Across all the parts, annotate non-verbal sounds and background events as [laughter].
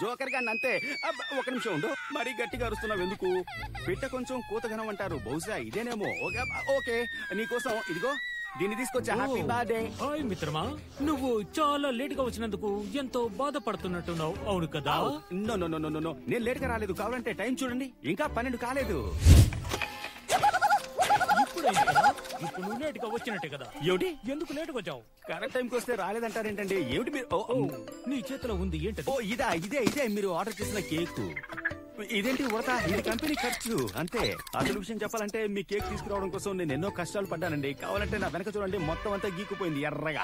Joker గాన్ని అంతే అబ్బ, ఒక నిమిషం ఉండు. మరీ గట్టిగా అరుస్తున్నావు ఎందుకు? పిట్ట కొంచెం కూతగనం అంటారు. బహుశా ఇదేనేమో. ఓకే అబ్బ, ఓకే. నీకోసం ఇదిగో దీన్ని తీసుకొచ్చా. హ్యాపీ బర్త్డే హాయ్ మిత్రమా. నువ్వు చాలా లేట్గా వచ్చినందుకు ఎంతో బాధపడుతున్నట్టున్నావు. అవును కదా? No no no no no no. నేను లేట్గా రాలేదు. కావాలంటే టైం చూడండి. ఇంకా పన్నెండు కాలేదు. ఇప్పుడైంది కదా ఇప్పుడు నువ్వు లేట్గా వచ్చినట్టే కదా. ఏమిటి? ఎందుకు లేట్ వచ్చావు? కరెక్ట్ టైంకి వస్తే రాలేదంటారేంటండి? ఏమిటి మీరు? ఓ, ఓ. నీ చేతిలో ఉంది ఏంటది? ఓ ఇదా ఇదే ఇదే మీరు ఆర్డర్ చేసిన కేక్. ఇదేంటి ఉడత ఇది కంపెనీ ఖర్చు అంతే. అసలు విషయం చెప్పాలంటే మీ కేక్ తీసుకురావడం కోసం నేను ఎన్నో కష్టాలు పడ్డానండి. కావాలంటే నా వెనక చూడండి మొత్తం అంతా గీక్కుపోయింది ఎర్రగా.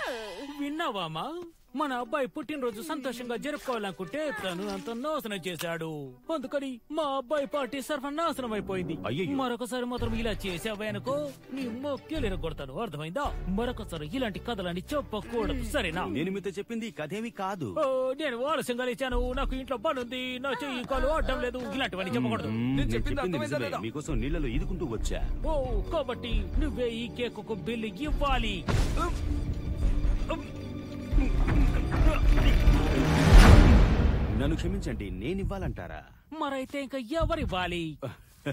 విన్నావామా మన అబ్బాయి పుట్టినరోజు సంతోషంగా జరుపుకోవాలనుకుంటే తను అంత నాశనం చేశాడు. అందుకని మా అబ్బాయి పార్టీ సర్వనాశనం అయిపోయింది. అయ్యయ్యో. మరొకసారి మాత్రం ఇలా చేసావనుకో నీ మొక్కలు కొడతాను అర్థమైందా? మరొకసారి ఇలాంటి కథలని చెప్పకూడదు. సరేనా? నేను మీతో చెప్పింది కథేమి కాదు. ఓ, నేను ఆలస్యంగా లేచాను. నాకు ఇంట్లో పని ఉంది నా చెయ్యి కాలు ఆడటం లేదు. ఇలాంటివన్నీ చెప్పకూడదు. మ్మ్, నేను నేను చెప్పింది చెప్పింది అర్థమైందా నిజమే. లేదా? మీకోసం నీళ్ళలో ఈదుకుంటూ వచ్చా. ఓ కాబట్టి నువ్వే ఈ కేకు బిల్లు ఇవ్వాలి. నన్ను క్షమించండి నేను ఇవ్వాలంటారా మరైతే ఇంకా ఎవరివ్వాలి? [laughs]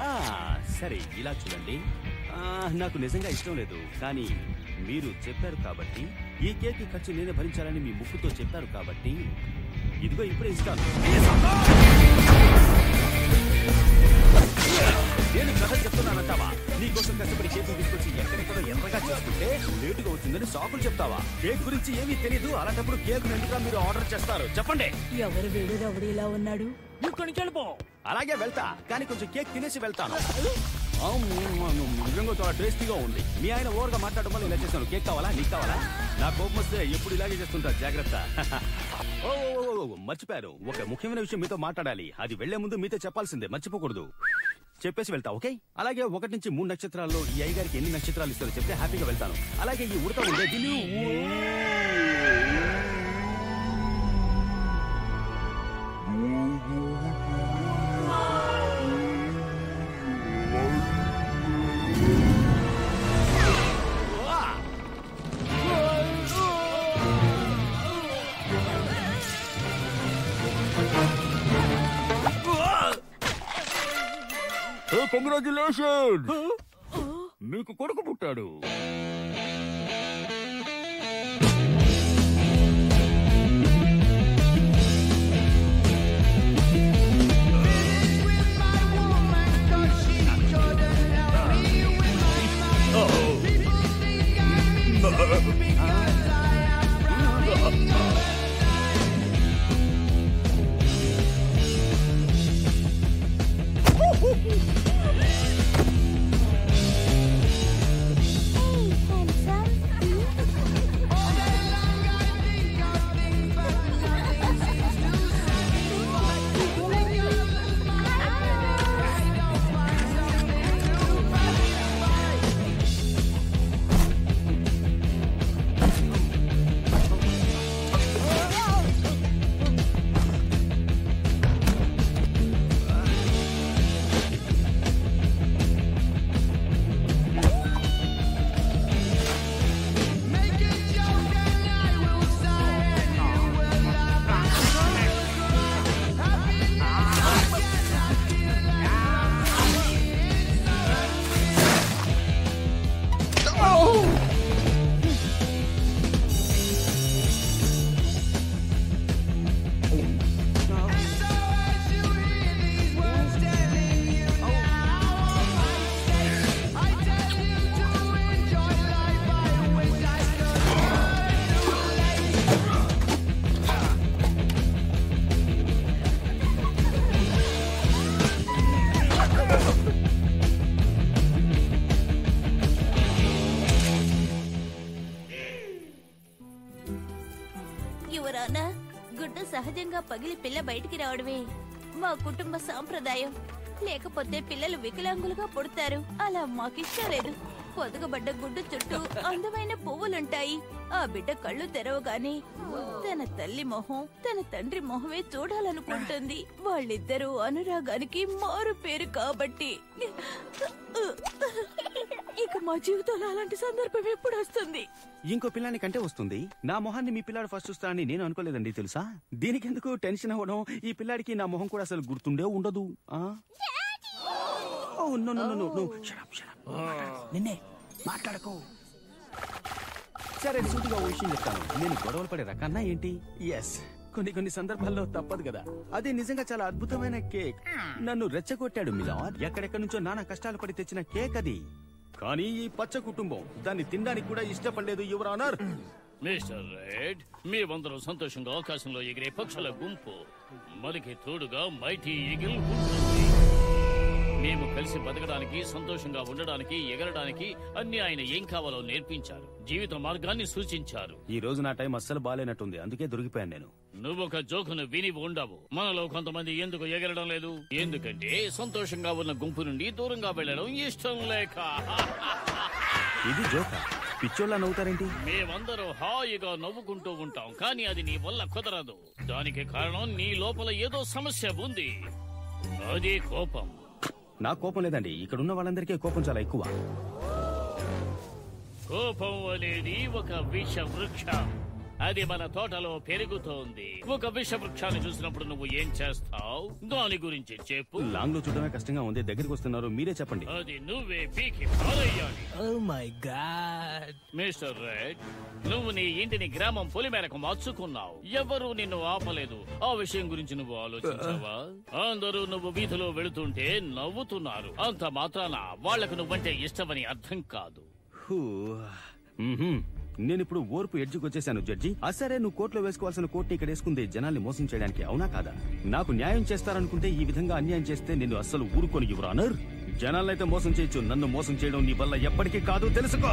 ఆ, సరే ఇలా చూడండి. నాకు నిజంగా ఇష్టం లేదు కానీ మీరు చెప్పారు కాబట్టి ఈ కేక్ ఖర్చు నేనే భరించాలని మీ ముక్కుతో చెప్పారు కాబట్టి ఇదిగో ఇప్పుడే ఇస్తాను. నేను కథ చెప్తున్నానంటావా నీకోసం కష్టపడి కేకు తీసుకొచ్చి ఎక్కడెక్కడో ఎర్రగా చేసుకుంటే లేటుగా వచ్చిందని సాకులు చెప్తావా కేక్ గురించి ఏమీ తెలియదు అలాంటప్పుడు కేక్ ఎందుకు మీరు ఆర్డర్ చేస్తారు చెప్పండి ఎవరు వీడు రౌడీలా ఉన్నాడు ఇక్కడి నుంచి వెళ్ళిపో అలాగే వెళ్తా కానీ కొంచెం కేక్ తినేసి వెళ్తాను నిజంగా చాలా టేస్టీగా ఉంది మీ ఆయన ఓవర్గా మాట్లాడడం వల్ల ఇలా చేశాను కేక్ కావాలా నీకు కావాలా నా కోపం వస్తే ఎప్పుడు ఇలాగే చేస్తుంటా జాగ్రత్త ఓ, మర్చిపోయారు ఒక ముఖ్యమైన విషయం మీతో మాట్లాడాలి అది వెళ్ళే ముందు మీతో చెప్పాల్సిందే మర్చిపోకూడదు చెప్పేసి వెళ్తా ఓకే? అలాగే ఒకటి నుంచి మూడు నక్షత్రాల్లో ఈ అయ్య గారికి ఎన్ని నక్షత్రాలు ఇస్తారో చెప్తే హ్యాపీగా వెళ్తాను. అలాగే ఈ ఉడత ఉండే దీన్ని కంగ్రాచులేషన్ నీకు కొడుకు పుట్టాడు. Woo-hoo-hoo! సహజంగా పగిలి పిల్ల బయటికి రావడమే. మా కుటుంబ సాంప్రదాయం. లేకపోతే పిల్లలు వికలాంగులుగా పుడతారు. అలా మాకిష్టం లేదు. పొదగబడ్డ గుడ్డు చుట్టూ అందమైన పువ్వులుంటాయి. ఆ బిడ్డ కళ్ళు తెరవగానే తన తల్లి మొహం తన తండ్రి మొహమే చూడాలనుకుంటుంది. వాళ్ళిద్దరూ అనురాగానికి మారు పేరు కాబట్టి. ఇక మా జీవితంలో అలాంటి సందర్భం ఎప్పుడు వస్తుంది? ఇంకో పిల్లాని కంటే వస్తుంది. నా మొహాన్ని మీ పిల్లాడు ఫస్ట్ చూస్తానని నేను అనుకోలేదండి తెలుసా? దీనికెందుకు టెన్షన్ అవ్వడం? ఈ పిల్లాడికి నా మొహం కూడా అసలు గుర్తుండే ఉండదు ఆ? ఓ, no, no, no, no, no. Shut up, shut up. నిన్నే మాట్లాడకు. సరే సూటిగా ఓ విషయం చెప్తాను. నేను గొడవలు పడే రకాన్నా ఏంటి? ఎస్ కొన్ని కొన్ని సందర్భాల్లో తప్పదు కదా. అది నిజంగా చాలా అద్భుతమైన కేక్. నన్ను రెచ్చగొట్టాడు మిలాడ్. ఎక్కడెక్కడి నుంచో నానా కష్టాలు పడి తెచ్చిన కేక్ అది. కానీ ఈ పచ్చ కుటుంబం దాన్ని తినడానికి కూడా ఇష్టపడలేదు యువర్ ఆనర్. మిస్టర్ రెడ్ మేమందరం సంతోషంగా ఆకాశంలో ఎగిరే పక్షుల గుంపు. మనకి తోడుగా మైటీ ఈగిల్ ఉంటుంది మేము కలిసి బతకడానికి సంతోషంగా ఉండడానికి ఎగరడానికి అన్ని ఆయన ఏం కావాలో నేర్పించారు. జీవిత మార్గాన్ని సూచించారు. ఈ రోజు నా టైం అస్సలు బాగాలేనట్టుంది అందుకే దొరికిపోయాను నేను. నువ్వొక జోకును విని ఉండవు. మనలో కొంతమంది ఎందుకు ఎగరడం లేదు? ఎందుకంటే సంతోషంగా ఉన్న గుంపు నుండి దూరంగా వెళ్ళడం ఇష్టం లేక. ఇది జోక? పిచ్చోళ్ళ నవ్వుతారేంటి? మేమందరం హాయిగా నవ్వుకుంటూ ఉంటాం కానీ అది నీ వల్ల కుదరదు. దానికి కారణం నీ లోపల ఏదో సమస్య ఉంది. అది కోపం. నా కోపం లేదండి. ఇక్కడ ఉన్న వాళ్ళందరికీ కోపం చాలా ఎక్కువ. కోపం అనేది ఒక విష వృక్షం అది మన తోటలో పెరుగుతోంది. ఒక విష వృక్షాన్ని చూసినప్పుడు నువ్వు ఏం చేస్తావు? దాని గురించి చెప్పు. లాంగ్లో చూడడమే కష్టంగా ఉంది. దగ్గరికి వస్తున్నారు మీరే చెప్పండి. అది నువ్వే పీకి oh my god mister Red నువ్వు నీ ఇంటిని గ్రామం పొలిమేరకు మార్చుకున్నావు. ఎవరు నిన్ను ఆపలేదు. ఆ విషయం గురించి నువ్వు ఆలోచించావా? అందరూ నువ్వు వీధిలో వెళుతుంటే నవ్వుతున్నారు. అంత మాత్రాన వాళ్ళకు నువ్వంటే ఇష్టమని అర్థం కాదు. హూ. మ్మ్హ్మ్. నేను ఇప్పుడు ఓర్పు ఎడ్జికి వచ్చేసాను జడ్జి. అసరే నువ్వు కోర్టులో వేసుకోవాల్సిన కోర్టు ఇక్కడ వేసుకుంది జనాల్ని మోసం చేయడానికి అవునా కాదా? నాకు న్యాయం చేస్తారనుకుంటే ఈ విధంగా అన్యాయం చేస్తే నేను అస్సలు ఊరుకొని యువర్ ఆనర్. జనాలైతే మోసం చేయొచ్చు నన్ను మోసం చేయడం నీ వల్ల ఎప్పటికీ కాదు తెలుసుకో.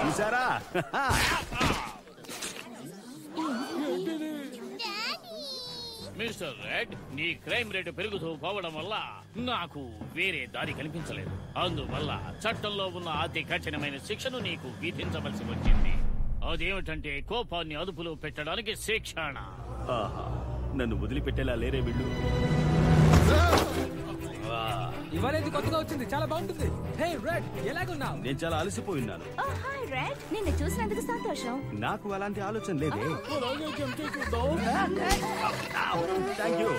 చూసారా [laughs] మిస్టర్ రెడ్ నీ క్రైమ్ రేటు పెరుగుతూ పోవడం వల్ల నాకు వేరే దారి కనిపించలేదు. అందువల్ల చట్టంలో ఉన్న అతి కఠినమైన శిక్షను నీకు విధించవలసి వచ్చింది. అదేమిటంటే కోపాన్ని అదుపులో పెట్టడానికి శిక్షణ. ఆహా నన్ను వదిలిపెట్టేలా లేరే వీళ్ళు? ఇవాళ ఇది కొత్తగా వచ్చింది. చాలా బాగుంటుంది. హే రెడ్ ఎలాగున్నావు? నేను చాలా అలసిపోయి ఉన్నాను. Oh hi Red. నిన్ను చూసినందుకు సంతోషం. నాకు అలాంటి ఆలోచన లేదే. థ్యాంక్ యూ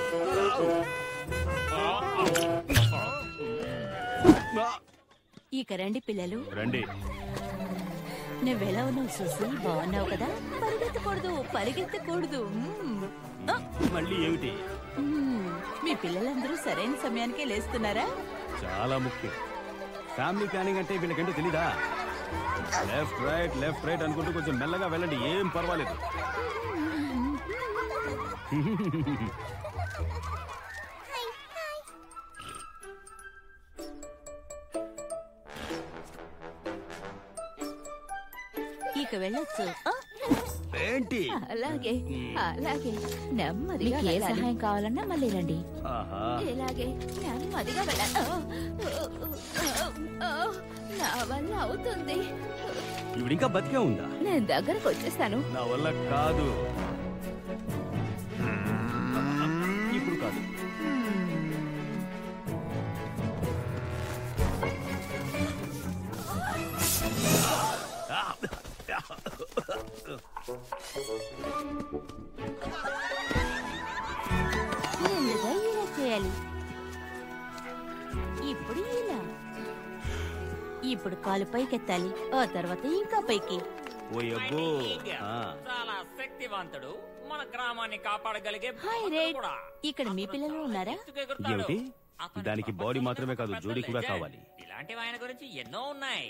ఇక రండి పిల్లలు. రండి. నువ్వెలా ఉన్నావు సుసి బాగున్నావు కదా? పరిగెత్తకూడదు పరిగెత్తకూడదు. మ్మ్. మళ్ళీ ఏమిటి. మీ పిల్లలందరూ సరైన సమయానికే లేస్తున్నారా? చాలా ముఖ్యం. ఫ్యామిలీ ప్లానింగ్ అంటే వీళ్ళకంటే తెలీదా? లెఫ్ట్ రైట్ లెఫ్ట్ రైట్ అనుకుంటూ కొంచెం మెల్లగా వెళ్ళండి. ఏం పర్వాలేదు. ఇక వెళ్ళొచ్చు. ఏంటి? అలాగే అలాగే. నెమ్మదిగా ఏ సహాయం కావాలన్నా మళ్ళీ రండి. ఆహా. ఇలాగే నెమ్మదిగా నా వల్ల అవుతుంది. ఇవిడ ఇంకా బతికే ఉందా? నేను దగ్గరకు వచ్చేస్తాను. నా వల్ల కాదు. ముందుగా ఇలా చేయాలి. ఇప్పుడు ఇలా. ఇప్పుడు కాలు పైకెత్తాలి. ఆ తర్వాత ఇంకా పైకి. ఓ అబ్బో ఆ, చాలా శక్తివంతుడు. మన గ్రామాన్ని కాపాడగలిగే హాయ్ రేడ్ కూడా. ఇక్కడ మీ పిల్లలు ఉన్నారా. ఏమిటి? దానికి బాడీ మాత్రమే కాదు జోడీ కూడా. కావాలి. ఇలాంటివి ఆయన గురించి ఎన్నో ఉన్నాయి.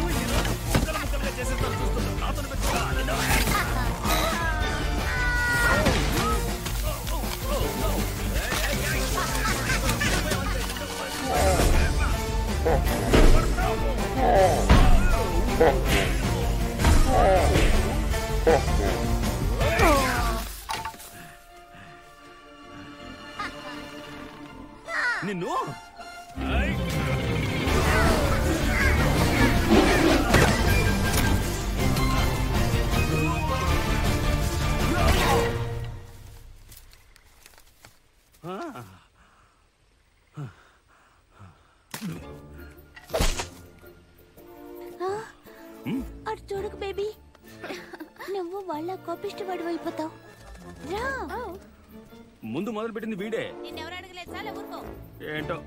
ముక్కలు మొదలు పెట్టింది వీడే. ఏంటో?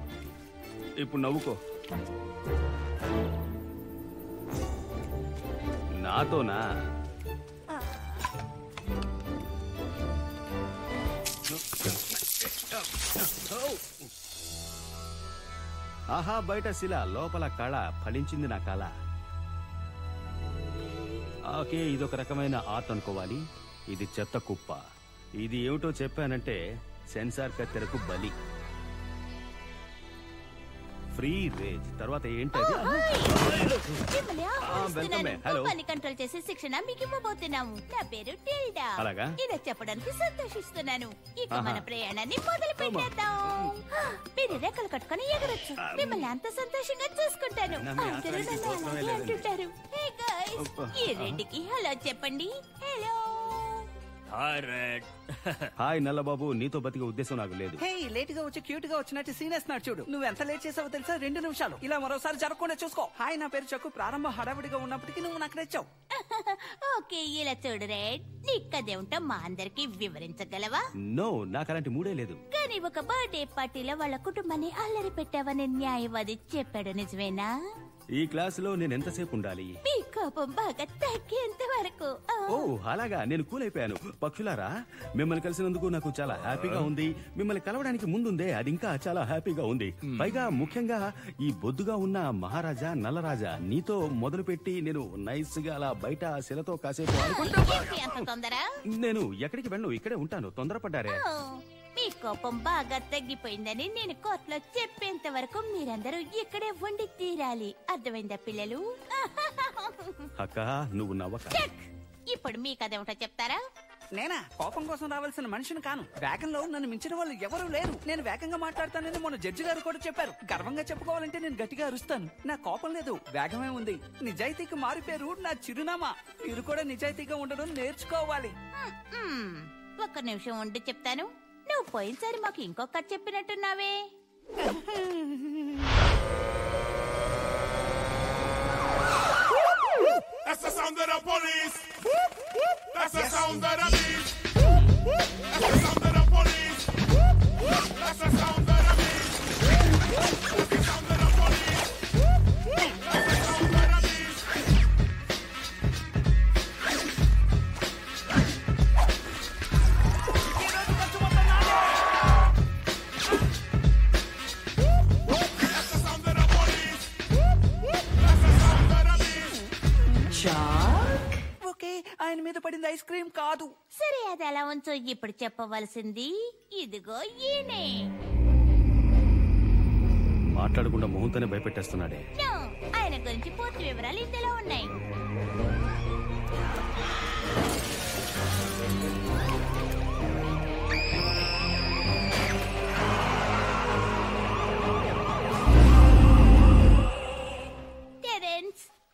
ఇప్పుడు నవ్వుకో. నాతోనా? ఆహా బయట శిల లోపల కళ ఫలించింది నా కళ. ఓకే ఇదొక రకమైన ఆర్ట్ అనుకోవాలి. ఇది చెత్త కుప్ప. ఇది ఏమిటో చెప్పానంటే సెన్సార్ కత్తెరకు బలి. Free range. తర్వాత ఏంటది. హలో. కంట్రోల్ చేసే శిక్షణ మీకు ఇవ్వబోతున్నాము. నా పేరు టిల్డా. అలాగా? ఇలా చెప్పడానికి సంతోషిస్తున్నాను. ఇక. మన ప్రయాణాన్ని మొదలు పెట్టేద్దాం. మీరు రెక్కలు కట్టుకొని ఎగరొచ్చు. మిమ్మల్ని అంత సంతోషంగా చూసుకుంటాను. అందరూ నన్ను. అంటుంటారు. ఈ రెండుకి హలో చెప్పండి. Hello hi Red hi Nallababu నీతో బతికే ఉద్దేశం నాకు లేదు. హే లేట్గా వచ్చి క్యూట్గా వచ్చినట్టు సీన్ వేస్తున్నాడు చూడు. నువ్వు ఎంత లేట్ చేసావో తెలుసా? రెండు నిమిషాలు. ఇలా మరోసారి జరగకుండా చూసుకో. హాయ్ నా పేరు చక్కు. ప్రారంభ హడావిడిగా ఉన్నప్పటికీ నువ్వు నాకు నచ్చావు. [laughs] ఓకే ఇలా చూడు రెడ్ నీ కదేమిటో మా అందరికి వివరించగలవా? నో నాకు అలాంటి మూడే లేదు. కానీ ఒక బర్త్డే పార్టీలో వాళ్ళ కుటుంబాన్ని అల్లరి పెట్టావని న్యాయవాది చెప్పాడు నిజమేనా? ఈ క్లాసులో నేను ఎంతసేపు ఉండాలి మీ కోపం బాగా తగ్గేంత వరకు. ఆ. ఓ అలాగా. నేను కూల్ అయిపోయాను పక్షులారా మిమ్మల్ని కలిసినందుకు నాకు చాలా హ్యాపీగా ఉంది. మిమ్మల్ని కలవడానికి ముందుందే అది ఇంకా చాలా హ్యాపీగా ఉంది. పైగా ముఖ్యంగా ఈ బొద్దుగా ఉన్న మహారాజా నల్లరాజా నీతో మొదలుపెట్టి నేను నైస్గా అలా బయట శిలతో కాసేపు ఆడుకుంటా. ఏంటి అంత తొందర? నేను ఎక్కడికి వెళ్ళను ఇక్కడే ఉంటాను. తొందరపడ్డారే. ఓ, మీ కోపం బాగా తగ్గిపోయిందని నేను కోర్టులో చెప్పేంత వరకు మీరందరూ ఇక్కడే ఉండి తీరాలి. అర్థమైందా పిల్లలు? అక్క నువ్వు నవ్వక. ఇప్పుడు మీ కదేమిటో చెప్తారా? నేనా? కోపం కోసం రావాల్సిన మనిషిని కాను. వేగంలో నన్ను మించిన వాళ్ళు ఎవరూ లేరు. నేను వేగంగా మాట్లాడతానని మొన్న జడ్జి గారు కూడా చెప్పారు. గర్వంగా చెప్పుకోవాలంటే నేను గట్టిగా అరుస్తాను. నా కోపం లేదు. వేగమే ఉంది. నిజాయితీకి మారిపోయారు నా చిరునామా. మీరు కూడా నిజాయితీగా ఉండడం నేర్చుకోవాలి. ఒక్క నిమిషం ఉండి చెప్తాను. నువ్వు పోయినసారి మాకు ఇంకొక కథ చెప్పినట్టున్నావే That's the sound of the police. That's the sound of the beat. That's the sound of the police. That's the sound of the beat. మీద పడింది ఐస్ క్రీమ్ కాదు. సరే అది అలా ఉంచు ఇప్పుడు చెప్పవలసింది. ఇదిగో ఈయనే. మాట్లాడకుండా మొహంతోనే భయపెట్టేస్తున్నాడే. ఆయన గురించి పూర్తి వివరాలు ఇందులో ఉన్నాయి.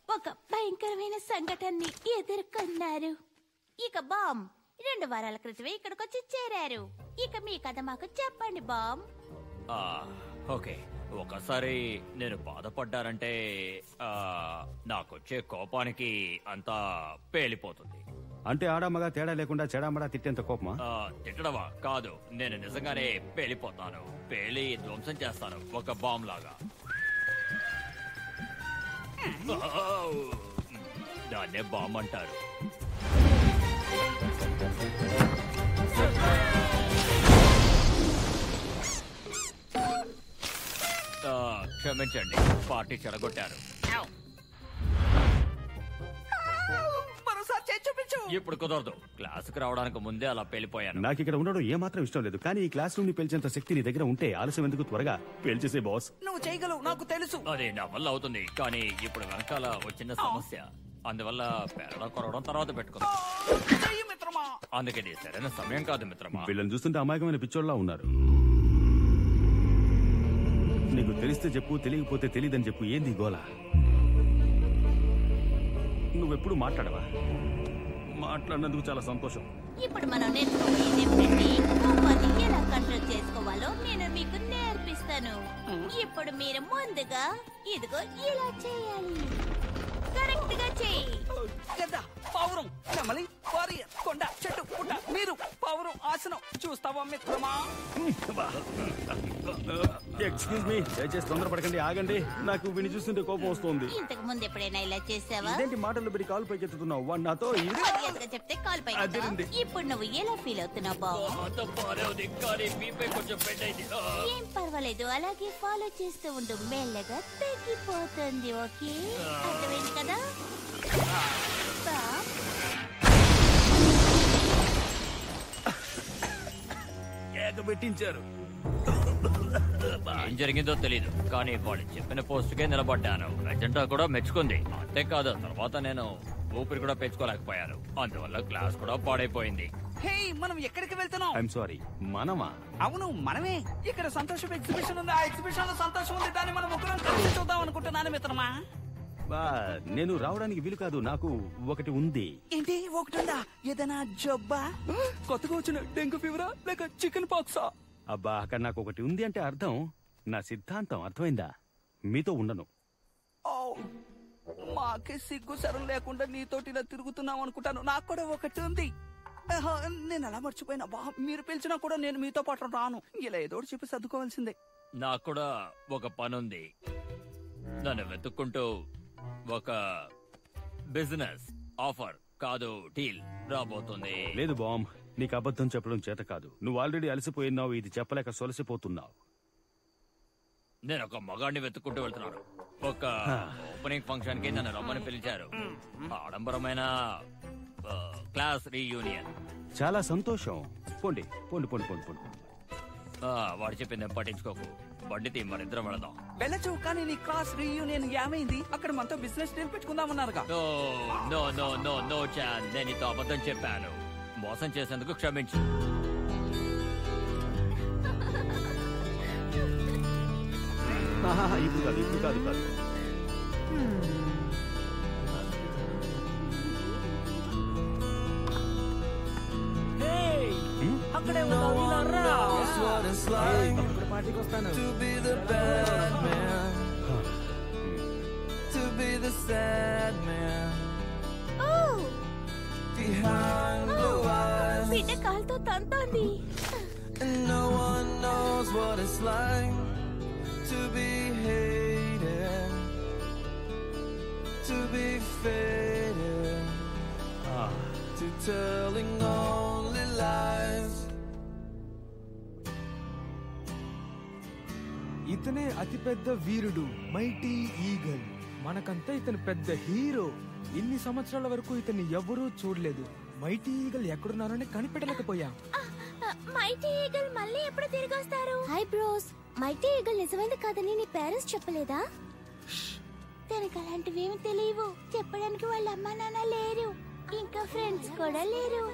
ఒక భయంకరమైన సంఘటనని ఎదుర్కొన్నారు. ఇక బామ్ రెండు వారాల క్రితమే ఇక్కడికొచ్చి చేరారు. ఇక మీ కథ మాకు చెప్పండి బామ్. ఆ, ఓకే. ఒకసారి నేను బాధపడ్డారంటే ఆ, నాకొచ్చే కోపానికి అంతా పేలిపోతుంది. అంటే ఆడామగా తేడా లేకుండా చెడామడా తిట్టేంత కోపమా? ఆ, తిట్టడమా? కాదు. నేను నిజంగానే పేలిపోతాను. పేలి ధ్వంసం చేస్తాను. ఒక బాంబ్ లాగా. దాన్నే బాంబ్ అంటారు. క్షమించండి పార్టీ చెడగొట్టారు. ఇప్పుడు కుదరదు. క్లాసుకు రావడానికి ముందే అలా పెళ్ళిపోయాను నాకు ఇక్కడ ఉండడం ఏ మాత్రం ఇష్టం లేదు కానీ ఈ క్లాస్ రూమ్ పెళ్చేంత శక్తి నీ దగ్గర ఉంటే ఆలస్యం ఎందుకు త్వరగా? పెళ్చేసే బాస్. నువ్వు చేయగలవు నాకు తెలుసు. అదే నా వల్ల అవుతుంది కానీ ఇప్పుడు వెనకాల వచ్చిన సమస్య. అందువల్ల పేరడం కొరవడం తర్వాత పెట్టుకుందాం. చెయ్యి మిత్రమా. అందుకే ఇది సరైన సమయం కాదు మిత్రమా. వీళ్ళని చూస్తుంటే అమాయకమైన పిచ్చోళ్ళ ఉన్నారు. నీకు తెలిస్తే చెప్పు తెలియకపోతే తెలియదని చెప్పు. ఏంది గోల? నువ్వెప్పుడు మాట్లాడవా? మాట్లాడినందుకు చాలా సంతోషం. ఇప్పుడు మనం నేర్చుకోబోయేది ఏమిటంటే కోపాన్ని ఎలా కంట్రోల్ చేసుకోవాలో నేను మీకు నేర్పిస్తాను. ఇప్పుడు మీరు ముందుగా ఇదిగో ఇలా చేయాలి. కరెక్ట్గా చేయి గద్ద పావురం నెమలి వారియర్ కొండ చెట్టు పుట్ట మీరు పావురం ఆసనం. చూస్తావా మిత్రమా? [laughs] ఎక్స్క్యూజ్ మీ దయచేసి తొందరపడకండి ఆగండి. నాకు విని చూస్తుంటే కోపం వస్తుంది. ఇంతకు ముందు ఎప్పుడైనా ఇలా చేసావా? ఇదేంటి మాటలు పెట్టి కాలు పైకెత్తుతున్నావు వాడు నాతో ఇది? మర్యాదగా చెప్తే కాల్ పై అదిరింది. ఇప్పుడు నువ్వు ఎలా ఫీల్ అవుతున్నావు బాబు. ఏం పర్వాలేదు అలాగే ఫాలో చేస్తూ ఉండు. మెల్లగా తగ్గిపోతుంది ఓకే? అర్థమైంది కదా. పెట్టించారు. ఏం జరిగిందో తెలీదు. కానీ వాళ్ళు చెప్పిన పోస్టుకే నిలబడ్డాను. ఎజెండా కూడా మెచ్చుకుంది. అంతేకాదు తర్వాత నేను ఊపిరి కూడా పెంచుకోలేకపోయాను. అందువల్ల క్లాస్ కూడా పాడైపోయింది. హే మనం ఎక్కడికి వెళ్తున్నాం? ఐఎమ్ సారీ మనమా? అవును మనమే. ఇక్కడ సంతోషం ఎగ్జిబిషన్ ఉంది. ఆ ఎగ్జిబిషన్లో సంతోషం ఉంది. దాన్ని మనం ముగ్గురం కలిసి చూద్దాం అనుకుంటున్నాను మిత్రమా. బా, నేను రావడానికి వీలు కాదు. నాకు ఒకటి ఉంది. ఏంటి? ఒకటి ఉందా? ఏదైనా జబ్బా? కొత్తగా వచ్చిన డెంగ్యూ ఫీవరా లేక చికెన్ పాక్సా? అబ్బా అక్కడ నాకు ఒకటి ఉంది అంటే అర్థం. నా సిద్ధాంతం అర్థమైందా? మీతో ఉండను. మాకే సిగ్గు సరం లేకుండా నీతోటి ఇలా తిరుగుతున్నాం అనుకుంటాను. నాకు కూడా ఒకటి ఉంది. ఆహా, నేను అలా మర్చిపోయినా. బా మీరు పిలిచినా కూడా నేను మీతో పాటు రాను. ఇలా ఏదో ఒకటి చెప్పి సర్దుకోవాల్సిందే. నాకు కూడా ఒక పనుంది. నన్ను వెతుక్కుంటూ ఒక బిజినెస్ ఆఫర్ కాదు డీల్ రాబోతుంది. లేదు బామ్ నీకు అబద్ధం చెప్పడం చేత కాదు. నువ్వు ఆల్రెడీ అలసిపోయినావు ఇది చెప్పలేక సొలసిపోతున్నావు. నేను ఒక మగాడిని వెతుక్కుంటూ వెళ్తున్నాను. ఒక ఓపెనింగ్ ఫంక్షన్కి నన్ను రమ్మని పిలిచారు. ఆడంబరమైన ఆ, క్లాస్ రీయూనియన్ చాలా సంతోషం. పోండి పోండి పోండి పోండి పోండి. ఆ, వాడు చెప్పింది ఏం పట్టించుకోకు. బండి తీ మరిద్దరం వెళదాం. వెళ్ళచ్చు కానీ నీ క్లాస్ రీయూనియన్ ఏమైంది? అక్కడ మనతో business deal పెట్టుకుందామన్నారుగా no no no no no Chan నేను నీతో అబద్ధం చెప్పాను. మోసం చేసేందుకు క్షమించు. ఇప్పుడు కాదు ఇప్పుడు కాదు కాదు. అక్కడే ఉన్నావు ఇలా రా. ఇప్పుడు బిడ్డ కాలుతో తంతోంది No one knows what it's like to be hated, to be faded, to telling only lies. ఇతనే అతిపెద్ద వీరుడు మైటీ ఈగల్ మనకంతా ఇతను పెద్ద హీరో ఇన్ని సంవత్సరాల వరకు ఇతన్ని ఎవరూ చూడలేదు. మైటీ ఈగల్ ఎక్కడున్నారని కనిపెట్టలేకపోయాం. మైటీ ఈగల్ మళ్ళీ ఎప్పుడు తిరిగి వస్తారు? Hi bros. మైటీ ఈగల్ నిజమైంది కాదని నీ పేరెంట్స్ చెప్పలేదా? తనకు అలాంటివి ఏమి తెలియవు. చెప్పడానికి వాళ్ళ అమ్మా నాన్న లేరు. ఇంకా ఫ్రెండ్స్ కూడా లేరు.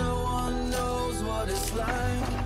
No one knows what it's like.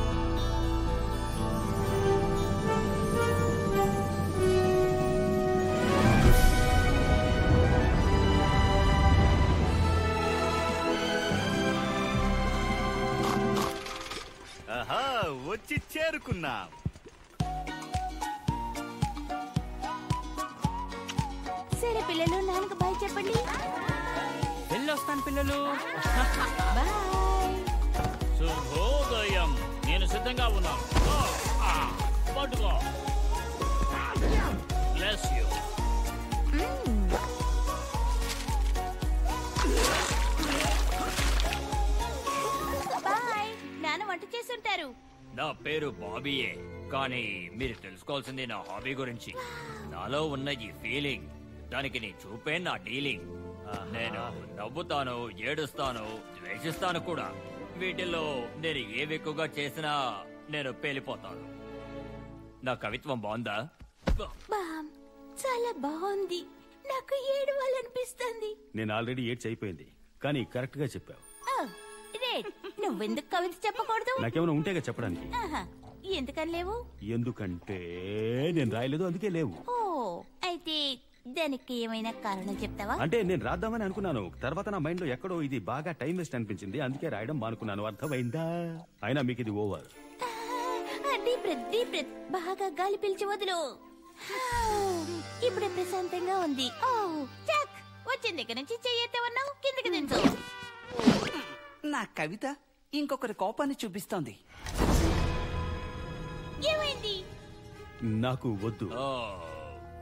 వచ్చి చేరుకున్నాం. సరే పిల్లలు నాన్నకు బాయ్ చెప్పండి. వెళ్ళొస్తాను పిల్లలు. బాయ్. శుభోదయం. నేను సిద్ధంగా ఉన్నాను. పట్టుకో. Bless you boy. నాన్న వంట చేస్తుంటారు నా పేరు బాబీయే. కానీ మీరు తెలుసుకోవాల్సింది నా హాబీ గురించి. నాలో ఉన్న ఈ ఫీలింగ్ దానికి నీ చూపే నా డీలింగ్. నేను నవ్వుతాను ఏడుస్తాను ద్వేషిస్తాను కూడా. వీటిల్లో నేను ఏవి ఎక్కువగా చేసినా నేను పేలిపోతాను. నా కవిత్వం బాగుందా? బామ్ చాలా బాగుంది. నాకు ఏడవాలనిపిస్తుంది. నేను ఆల్రెడీ ఏడ్చి అయిపోయింది. కానీ కరెక్ట్గా చెప్పావు రేడ్ నువ్వెందుకు కవిత చెప్పకూడదు? నాకేమైనా ఉంటేగా చెప్పడానికి. ఆహా, ఎందుకని లేవు? ఎందుకంటే నేను రాయలేదు అందుకే లేవు. ఓ అయితే దానికి ఏమైనా కారణం చెప్తావా? అంటే నేను రాద్దామని అనుకున్నాను. తర్వాత నా మైండ్లో ఎక్కడో ఇది బాగా టైం వేస్ట్ అనిపించింది. అందుకే రాయడం మానుకున్నాను. అర్థమైందా? అయినా మీకు ఇది over. Deep breath deep breath బాగా గాలి పీల్చి వదులు ఇప్పుడే ప్రశాంతంగా ఉంది. ఓ చక్ వచ్చిన దగ్గర నుంచి చెయ్యెత్తవన్నావు కిందకి దించు. నా కవిత ఇంకొకరి కోపాన్ని చూపిస్తోంది. ఏమైంది? నాకు వద్దు. ఓ,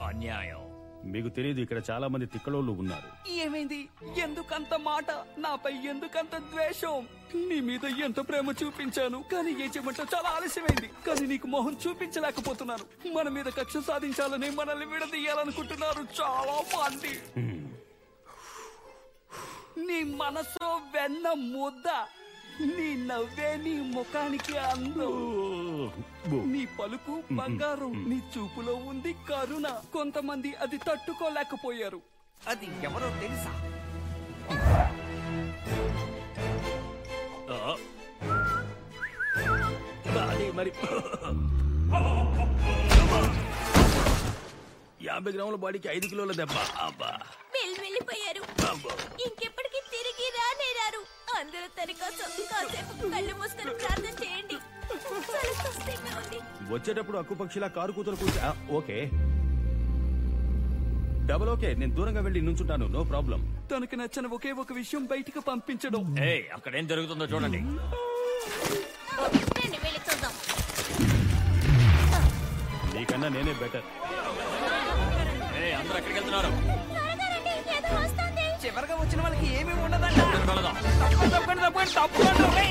అన్యాయం. మీకు తెలియదు ఇక్కడ చాలా మంది తిక్కలోళ్ళు ఉన్నారు. ఏమైంది? ఎందుకంత మాట? నాపై ఎందుకంత ద్వేషం? నీ మీద ఎంత ప్రేమ చూపించాను? కానీ ఏం చేయమంటే చాలా ఆలస్యమైంది. కానీ నీకు మొహం చూపించలేకపోతున్నాను. మన మీద కక్ష సాధించాలని మనల్ని విడదీయాలనుకుంటున్నారు చాలా మంది. నీ మనసు వెన్న ముద్ద నీ నవ్వే నీ ముఖానికి అందం. నీ పలుకు బంగారం నీ చూపులో ఉంది కరుణ. కొంతమంది అది తట్టుకోలేకపోయారు. అది ఎవరో తెలుసా? ఆ. అది మరి. యాభై గ్రాముల బాడీకి ఐదు కిలోల దెబ్బ. అబ్బా. వెళ్ళి వెళ్ళిపోయారు. రారు అందరూ తన కోసం కాసేపు కళ్ళు మూసుకొని ప్రార్థన చేయండి. చాలా కష్టంగా ఉంది. వచ్చేటప్పుడు అక్కుపక్షిలా కారు కూతురు కూర్చో ఆ, ఓకే. డబల్ ఓకే నేను దూరంగా వెళ్ళి నుంచుంటాను. నో ప్రాబ్లం తనకు నచ్చని ఒకే ఒక విషయం బయటికి పంపించడం. ఏ అక్కడేం జరుగుతుందో చూడండి. రండి వెళ్ళి చూద్దాం. నీకన్నా నేనే బెటర్ ఏ అందరూ ఎక్కడికి వెళ్తున్నారు? త్వరగా రండి ఏదో వస్తుంది చివరిగా వచ్చిన వాళ్ళకి ఏమీ ఉండదంట తప్పకుండా తప్పకుండా తప్పకుండా తప్పకుండా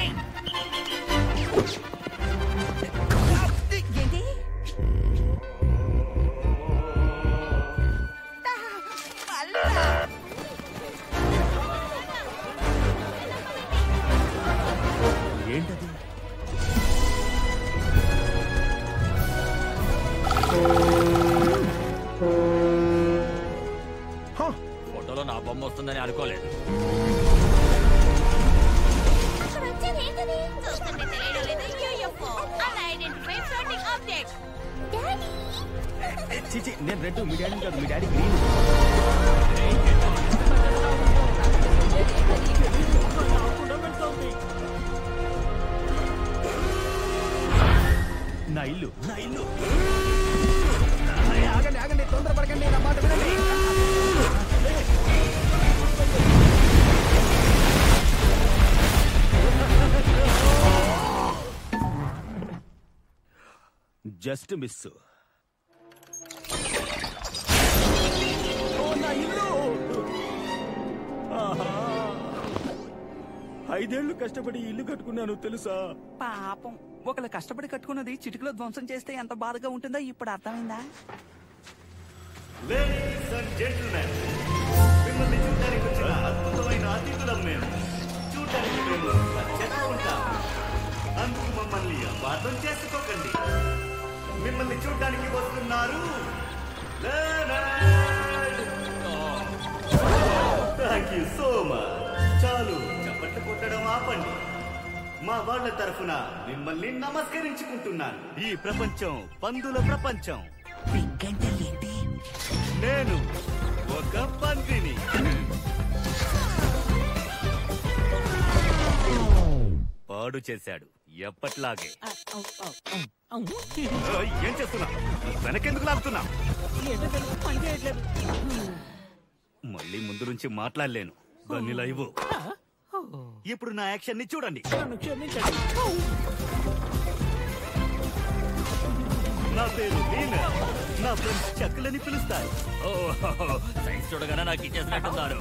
ఆబ్జెక్ట్ డాడీ చిచి నేను రెడ్ మీ డాడీ కాదు మీ డాడీ గ్రీన్. నా ఇల్లు నా ఇల్లు. ఆగండి ఆగండి తొందరపడకండి నా మాట వినండి. Just miss. నా ఇల్లు ఆహా. ఐదేళ్ళు కష్టపడి ఇల్లు కట్టుకున్నాను తెలుసా? పాపం. ఒకళ్ళు కష్టపడి కట్టుకున్నది చిటికలో ధ్వంసం చేస్తే ఎంత బాధగా ఉంటుందో ఇప్పుడు అర్థమైందా? లేడీస్ అండ్ జెంటిల్మెన్ మిమ్మల్ని చూడడానికి వచ్చిన అద్భుతమైన అతిథులం మేము. చూడడానికి మేము చెప్పుకుంటాం అందుకు మమ్మల్ని అపార్థం చేసుకోకండి. మిమ్మల్ని చూడడానికి వస్తున్నారు. థ్యాంక్ యూ సో మచ్ చాలు చప్పట్లు కొట్టడం ఆపండి. మా వాళ్ళ తరఫున మిమ్మల్ని నమస్కరించుకుంటున్నాను. ఈ ప్రపంచం పందుల ప్రపంచం. నేను ఒక పందిని. పాడు చేశాడు. ఎప్పట్లాగే. ఏం చేస్తున్నా వెనకెందుకు లాగుతున్నా మళ్ళీ ముందు నుంచి మాట్లాడలేను. దాన్ని లైవ్ ఇప్పుడు నా యాక్షన్ని చూడండి నా పేరు నా ఫ్రెండ్స్ చెక్కలని పిలుస్తారు. సైన్స్ చూడగానే నాకు ఇచ్చేసినట్టున్నారు.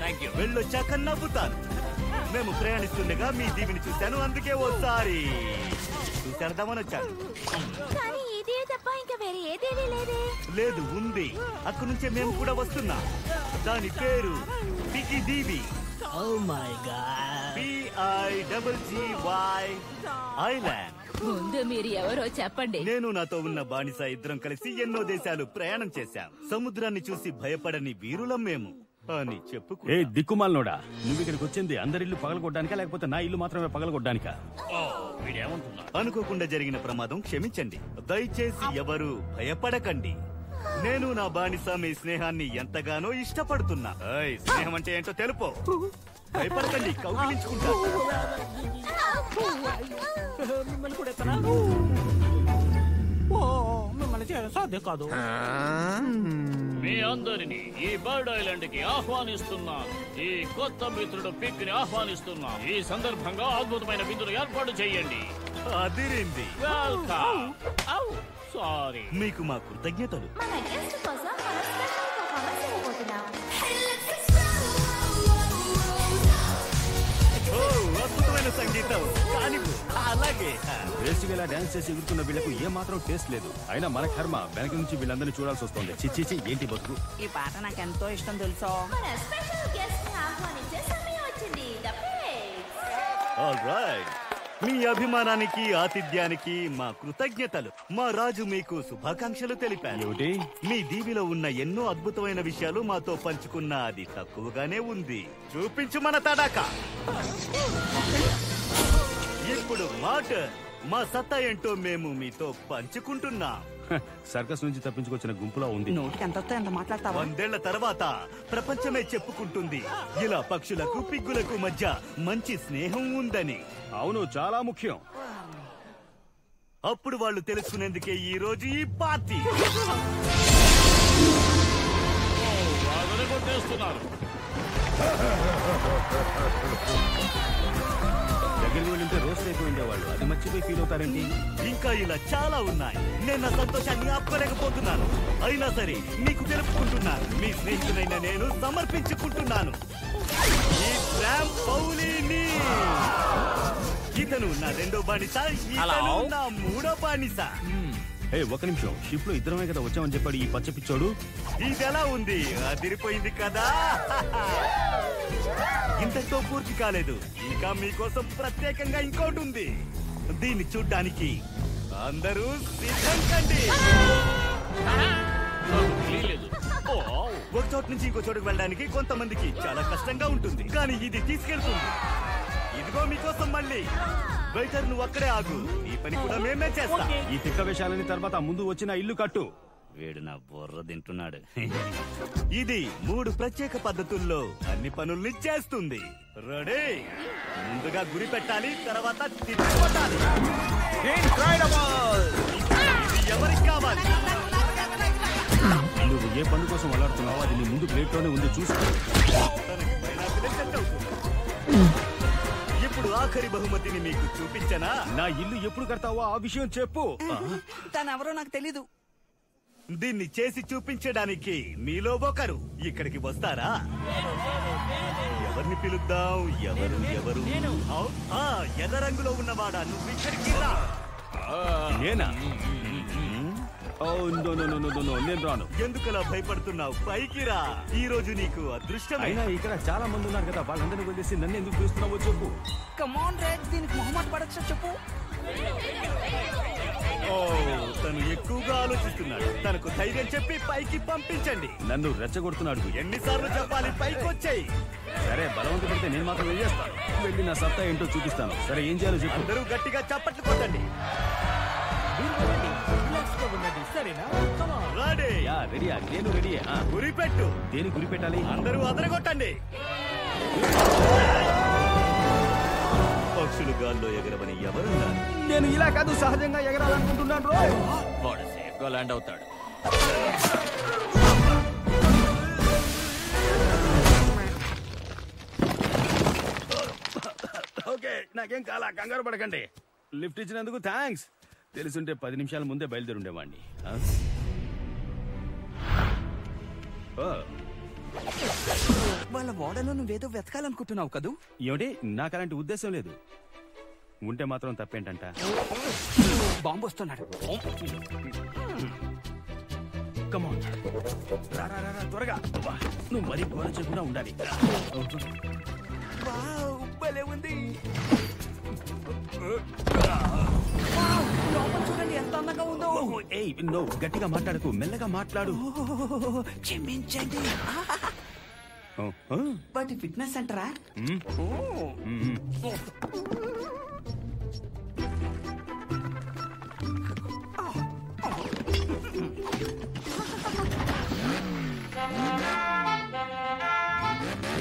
Thank you వెళ్ళొచ్చాక నవ్వుతాను. మేము ప్రయాణిస్తుండగా మీ దీవిని చూశాను అందుకే ఓసారి చూసేద్దామని వచ్చాను కానీ ఈ దేవి తప్ప ఇంకా వేరే ఏ దేవి లేదే. లేదు ఉంది. అక్కడి నుంచే మేము కూడా వస్తున్నాం. దాని పేరు పికి దీవి. ఓ my god P I double G Y island. ముందు మీరు ఎవరో చెప్పండి. నేను నాతో ఉన్న బానిస ఇద్దరం కలిసి ఎన్నో దేశాలు ప్రయాణం చేశాం. సముద్రాన్ని చూసి భయపడని వీరులం మేము. అని చెప్పుకో ఏ దిక్కుమాలనోడా నువ్వు ఇక్కడికి వచ్చింది అందరి ఇల్లు పగలగొట్టడానికా లేకపోతే నా ఇల్లు మాత్రమే వీడేమంటున్నాడు అనుకోకుండా జరిగిన ప్రమాదం క్షమించండి దయచేసి ఎవరు భయపడకండి నేను నా బానిస మీ స్నేహాన్ని ఎంతగానో ఇష్టపడుతున్నా ఏయ్, స్నేహం అంటే ఏంటో తెలుపు భయపడకండి కౌగిలించుకుంటా ఓ మిమ్మల్ని చేయడం సాధ్యం కాదు మీ అందరినీ ఈ బర్డ్ ఐలాండ్కి ఆహ్వానిస్తున్నాను. ఈ కొత్త మిత్రుడు పిక్ని ఆహ్వానిస్తున్నాను. ఈ సందర్భంగా అద్భుతమైన విందులు ఏర్పాటు చేయండి. అదిరింది. వెల్కమ్. సారీ. మీకు మా కృతజ్ఞతలు. మన గెస్ట్ కోసం మన స్పెషల్ పర్ఫార్మెన్స్ చేయబోతున్నాం. ఓ అద్భుతమైన సంగీతం. కానివ్వు. అలాగే. వేస్ట్ ఇలా డాన్స్ చేసి ఎగురుతున్న వీళ్ళకు ఏ మాత్రం టేస్ట్ లేదు. అయినా మన కర్మ వెనక నుంచి వీళ్ళందరినీ చూడాల్సి వస్తుంది. చిచ్చి ఏంటి బతుకు? ఈ పాట నాకు ఎంతో ఇష్టం తెలుసా? మీ అభిమానానికి ఆతిథ్యానికి మా కృతజ్ఞతలు. మా రాజు మీకు శుభాకాంక్షలు తెలిపారు. మీ దీవిలో ఉన్న ఎన్నో అద్భుతమైన విషయాలు మాతో పంచుకున్న అది తక్కువగానే ఉంది. చూపించు మన తడాక. ఇప్పుడు మాట మా సత్తా ఏంటో మేము మీతో పంచుకుంటున్నాం. సర్కస్ నుంచి తప్పించుకొచ్చిన గుంపులా ఉంది. నోటికి ఎంత వస్తే ఎంత మాట్లాడతావా? వందేళ్ళ తర్వాత ప్రపంచమే చెప్పుకుంటుంది. ఇలా పక్షులకు పిగ్గులకు మధ్య మంచి స్నేహం ఉందని. అవును చాలా ముఖ్యం. అప్పుడు వాళ్ళు తెలుసుకునేందుకే ఈ రోజు ఈ పార్టీ. కొట్టేస్తున్నారు. [laughs] దగ్గరికి వెళ్ళింటే రోస్ట్ అది మర్చిపోయి ఫీల్ అవుతారేంటి? ఇంకా ఇలా చాలా ఉన్నాయి. నేను నా సంతోషాన్ని ఆపుకోలేకపోతున్నాను. అయినా సరే మీకు తెలుపుకుంటున్నాను. మీ స్నేహితుడైన నేను సమర్పించుకుంటున్నాను. ఈ శ్యామ్ పౌలిని. ఇతను నా రెండో బానిస ఇతను నా మూడో బానిస. ఏ ఒక నిమిషం. షిప్లో ఇద్దరమే కదా వచ్చామని చెప్పాడు ఈ పచ్చ పిచ్చోడు. ఇదెలా ఎలా ఉంది? అదిరిపోయింది కదా. ఇంతతో పూర్తి కాలేదు. ఇంకా మీకోసం ప్రత్యేకంగా ఇంకోటి ఉంది. దీన్ని చూడ్డానికి అందరూ సిద్ధం కండి. తెలియలేదు ఒక చోటు నుంచి ఇంకో చోటుకు వెళ్ళడానికి కొంతమందికి చాలా కష్టంగా ఉంటుంది. కానీ ఇది తీసుకెళ్తుంది. ఇదిగో మీకోసం మళ్ళీ. వెయిటర్ నువ్వు అక్కడే ఆగు. ఈ పని కూడా మేమే చేస్తాం. ఈ తిక్క వేషాలని తర్వాత ముందు వచ్చిన ఇల్లు కట్టు. వీడు నా బుర్ర తింటున్నాడు. ఇది మూడు ప్రత్యేక పద్ధతుల్లో అన్ని పనుల్ని చేస్తుంది. రెడీ? ముందుగా గురి పెట్టాలి తర్వాత కొట్టాలి ఇది ఎవరికి కావాలి? నువ్వు ఏ పని కోసం వెళ్ళాడుతున్నావో అది నీ ముందు ప్లేట్లోనే ఉంది చూసుకో. ఆఖరి బహుమతిని మీకు చూపించనా? నా ఇల్లు ఎప్పుడు కడతావో ఆ విషయం చెప్పు. ఆ, తను ఎవరో నాకు తెలీదు. దీన్ని చేసి చూపించడానికి మీలో ఒకరు ఇక్కడికి వస్తారా? ఎవరిని పిలుద్దాం? ఎవరు ఎవరు? ఎర్ర రంగులో ఉన్నవాడా? నువ్వు ఇక్కడికి రా. నేనా? నేను రాను. ఎందుకలా భయపడుతున్నావు? పైకి రా. ఈ రోజు నీకు అదృష్టమే. అయినా ఇక్కడ చాలా మంది ఉన్నారు కదా వాళ్ళందరినీ వదిలేసి నన్ను ఎందుకు చూస్తున్నావో చెప్పు. కమాన్ రేట్ దీనికి మొహమాట పడచ్చా చెప్పు. ఓ తను ఎక్కువగా ఆలోచిస్తున్నాడు. తనకు ధైర్యం చెప్పి పైకి పంపించండి. నన్ను రెచ్చగొడుతున్నాడు ఎన్నిసార్లు చెప్పాలి పైకి వచ్చాయి సరే బలవంత పెడితే నేను మాత్రం ఏం చేస్తాను? వెళ్ళి నా సత్తా ఏంటో చూపిస్తాను. సరే ఏం చేయాలో చెప్పు. అందరూ గట్టిగా చప్పట్లు కొట్టండి. గురిపెట్టు. దేని గురిపెట్టాలి? అందరూ అదరగొట్టండి. పక్షులు గాల్లో ఎగరవని ఎవరన్నా నేను ఇలా కాదు సహజంగా ఎగరాలనుకుంటున్నాను వాడు సేఫ్గా ల్యాండ్ అవుతాడు. ఓకే నాకేం కాలా? కంగారు పడకండి. లిఫ్ట్ ఇచ్చినందుకు థ్యాంక్స్ తెలుసుంటే పది నిమిషాల ముందే బయలుదేరి ఉండేవాడిని వాళ్ళ ఓడలో నువ్వేదో వెతకాలనుకుంటున్నావు కదూ? ఏమిటి? నాకు అలాంటి ఉద్దేశం లేదు. ఉంటే మాత్రం తప్పేంటంట? బాంబు వస్తున్నాడు కమాన్ రా రా రా, రా, త్వరగా. నువ్వు మరీ గోడ చేయకుండా ఉండాలి. ఉంది. చూడండి ఎంత అందంగా ఉందో ఏయ్ నో గట్టిగా మాట్లాడకు మెల్లగా మాట్లాడు. క్షమించండి. వాటి ఫిట్నెస్ సెంటరా.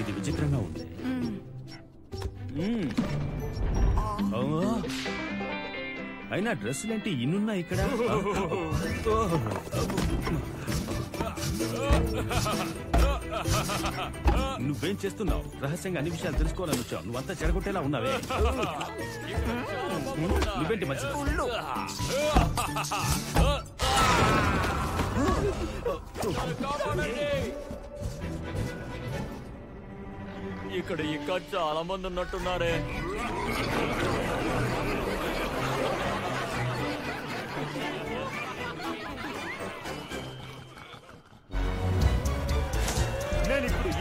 ఇది విచిత్రంగా ఉంది. అయినా డ్రెస్సులేంటి ఇన్నున్నా ఇక్కడ? నువ్వేం చేస్తున్నావు? రహస్యంగా అన్ని విషయాలు తెలుసుకోవాలని వచ్చావు. నువ్వంతా చెడగొట్టేలా ఉన్నావే. నువ్వేంటి మంచి ఇక్కడ ఇంకా చాలా మంది ఉన్నట్టున్నారే.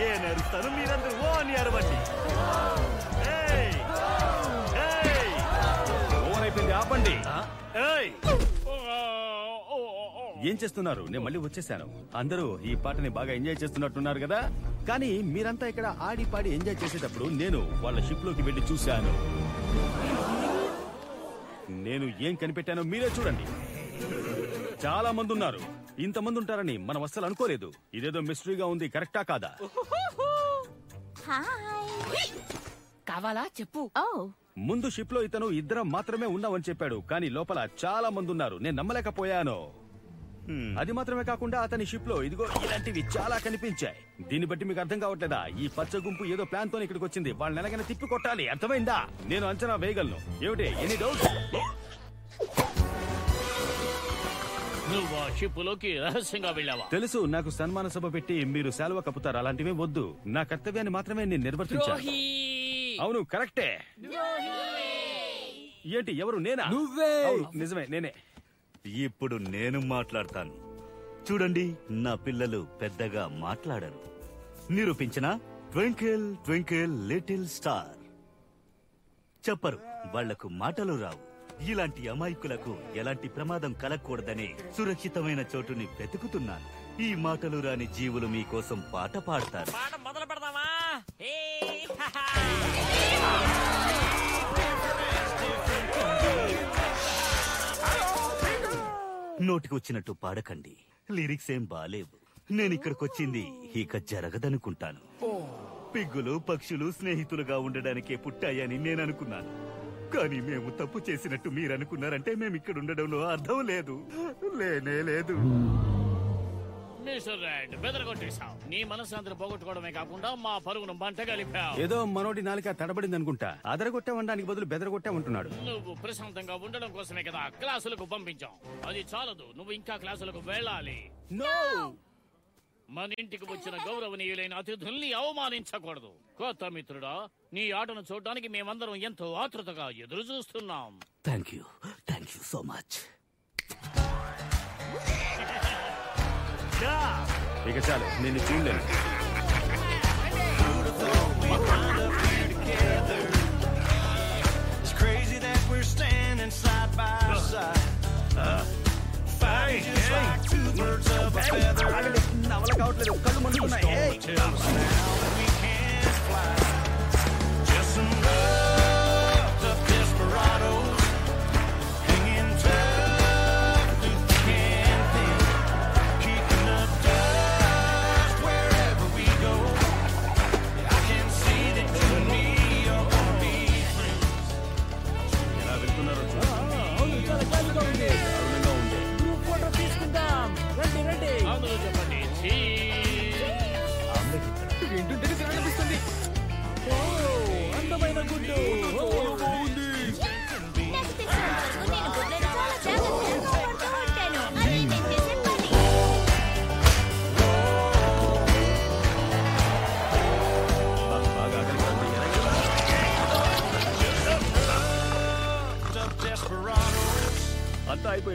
నేను అరుస్తాను మీరందరూ ఓ అని అరవండి! ఓవర్ అయిపోయింది ఆపండి! ఏం చేస్తున్నారు? నేను మళ్ళీ వచ్చేసాను. అందరూ ఈ పాటని బాగా ఎంజాయ్ చేస్తున్నట్టున్నారు కదా? కానీ మీరంతా ఇక్కడ ఆడి పాడి ఎంజాయ్ చేసేటప్పుడు నేను వాళ్ళ షిప్లోకి వెళ్ళి చూశాను. నేను ఏం కనిపెట్టానో మీరే చూడండి. చాలా మంది ఉన్నారు. ఇంతమంది ఉంటారని మనం అస్సలు అనుకోలేదు. ఇదేదో మిస్టరీగా ఉంది కరెక్టా కాదా? హాయ్. కావాలా? చెప్పు. ఓ. ముందు షిప్లో ఇతను ఇద్దరం మాత్రమే ఉన్నామని చెప్పాడు. కానీ లోపల చాలా మంది ఉన్నారు. నేను నమ్మలేకపోయాను. అది మాత్రమే కాకుండా అతని షిప్లో ఇదిగో ఇలాంటివి చాలా కనిపించాయి. దీన్ని బట్టి మీకు అర్థం కావట్లేదా? ఈ పచ్చ గుంపు ఏదో ప్లాన్తో ఇక్కడికి వచ్చింది. వాళ్ళని ఎలాగైనా తిప్పి కొట్టాలి. అర్థమైందా? నేను అంచనా వేయగలను. ఏమిటి? ఎనీ డౌట్ నువ్వు ఆ రహస్యంగా వెళ్ళావా? తెలుసు నాకు సన్మాన సభ పెట్టి మీరు సెలవు కప్పుతారు అలాంటివి వద్దు. నా కర్తవ్యాన్ని మాత్రమే నేను నిర్వర్తించాను. అవును కరెక్టే. ఏంటి ఎవరు నేనా? నువ్వే. అవును, నిజమే నేనే. ఇప్పుడు నేను మాట్లాడతాను. చూడండి నా పిల్లలు పెద్దగా మాట్లాడరు. నిరూపించిన ట్వింకిల్ ట్వింకిల్ లిటిల్ స్టార్. చెప్పరు వాళ్ళకు మాటలు రావు. ఇలాంటి అమాయకులకు ఎలాంటి ప్రమాదం కలగకూడదనే సురక్షితమైన చోటుని వెతుకుతున్నాను. ఈ మాటలు రాని జీవులు మీకోసం పాట పాడతారు. పాట మొదలు పెడదామా? ఏ, హహా. నోటికొచ్చినట్టు పాడకండి. లిరిక్స్ ఏం బాలేవు. నేను ఇక్కడికొచ్చింది ఇక జరగదనుకుంటాను. పిగ్గులు పక్షులు స్నేహితులుగా ఉండడానికే పుట్టాయని నేను అనుకున్నాను కానీ మేము తప్పు చేసినట్టు మీరు అనుకున్నారంటే మేము ఇక్కడ ఉండడంలో అర్థం లేదు. లేనే లేదు. మిస్టర్ రెడ్ బెదరగొట్టేశావు నీ మనశ్శాంతిని పోగొట్టుకోవడమే కాకుండా మా పరుగును మంట కలిపావు. ఏదో మనోడి నాలిక తడబడింది అనుకుంటా అదరగొట్టావనడానికి బదులు బెదరగొట్టామంటున్నాడు నువ్వు ప్రశాంతంగా ఉండడం కోసమే కదా క్లాసులకు పంపించాం. అది చాలదు నువ్వు ఇంకా క్లాసులకు వెళ్ళాలి. మన ఇంటికి వచ్చిన గౌరవనీయులైన అతిథుల్ని అవమానించకూడదు. కొత్త మిత్రుడా నీ ఆటను చూడడానికి మేమందరం ఎంతో ఆతృతగా ఎదురు చూస్తున్నాం. Thank you thank you so much ఇక చాలు నేను చూడలేను. Side by side. Fighting just like two birds of a feather. నవల కావట్లేదు కళ్ళు మండుతున్నాయి type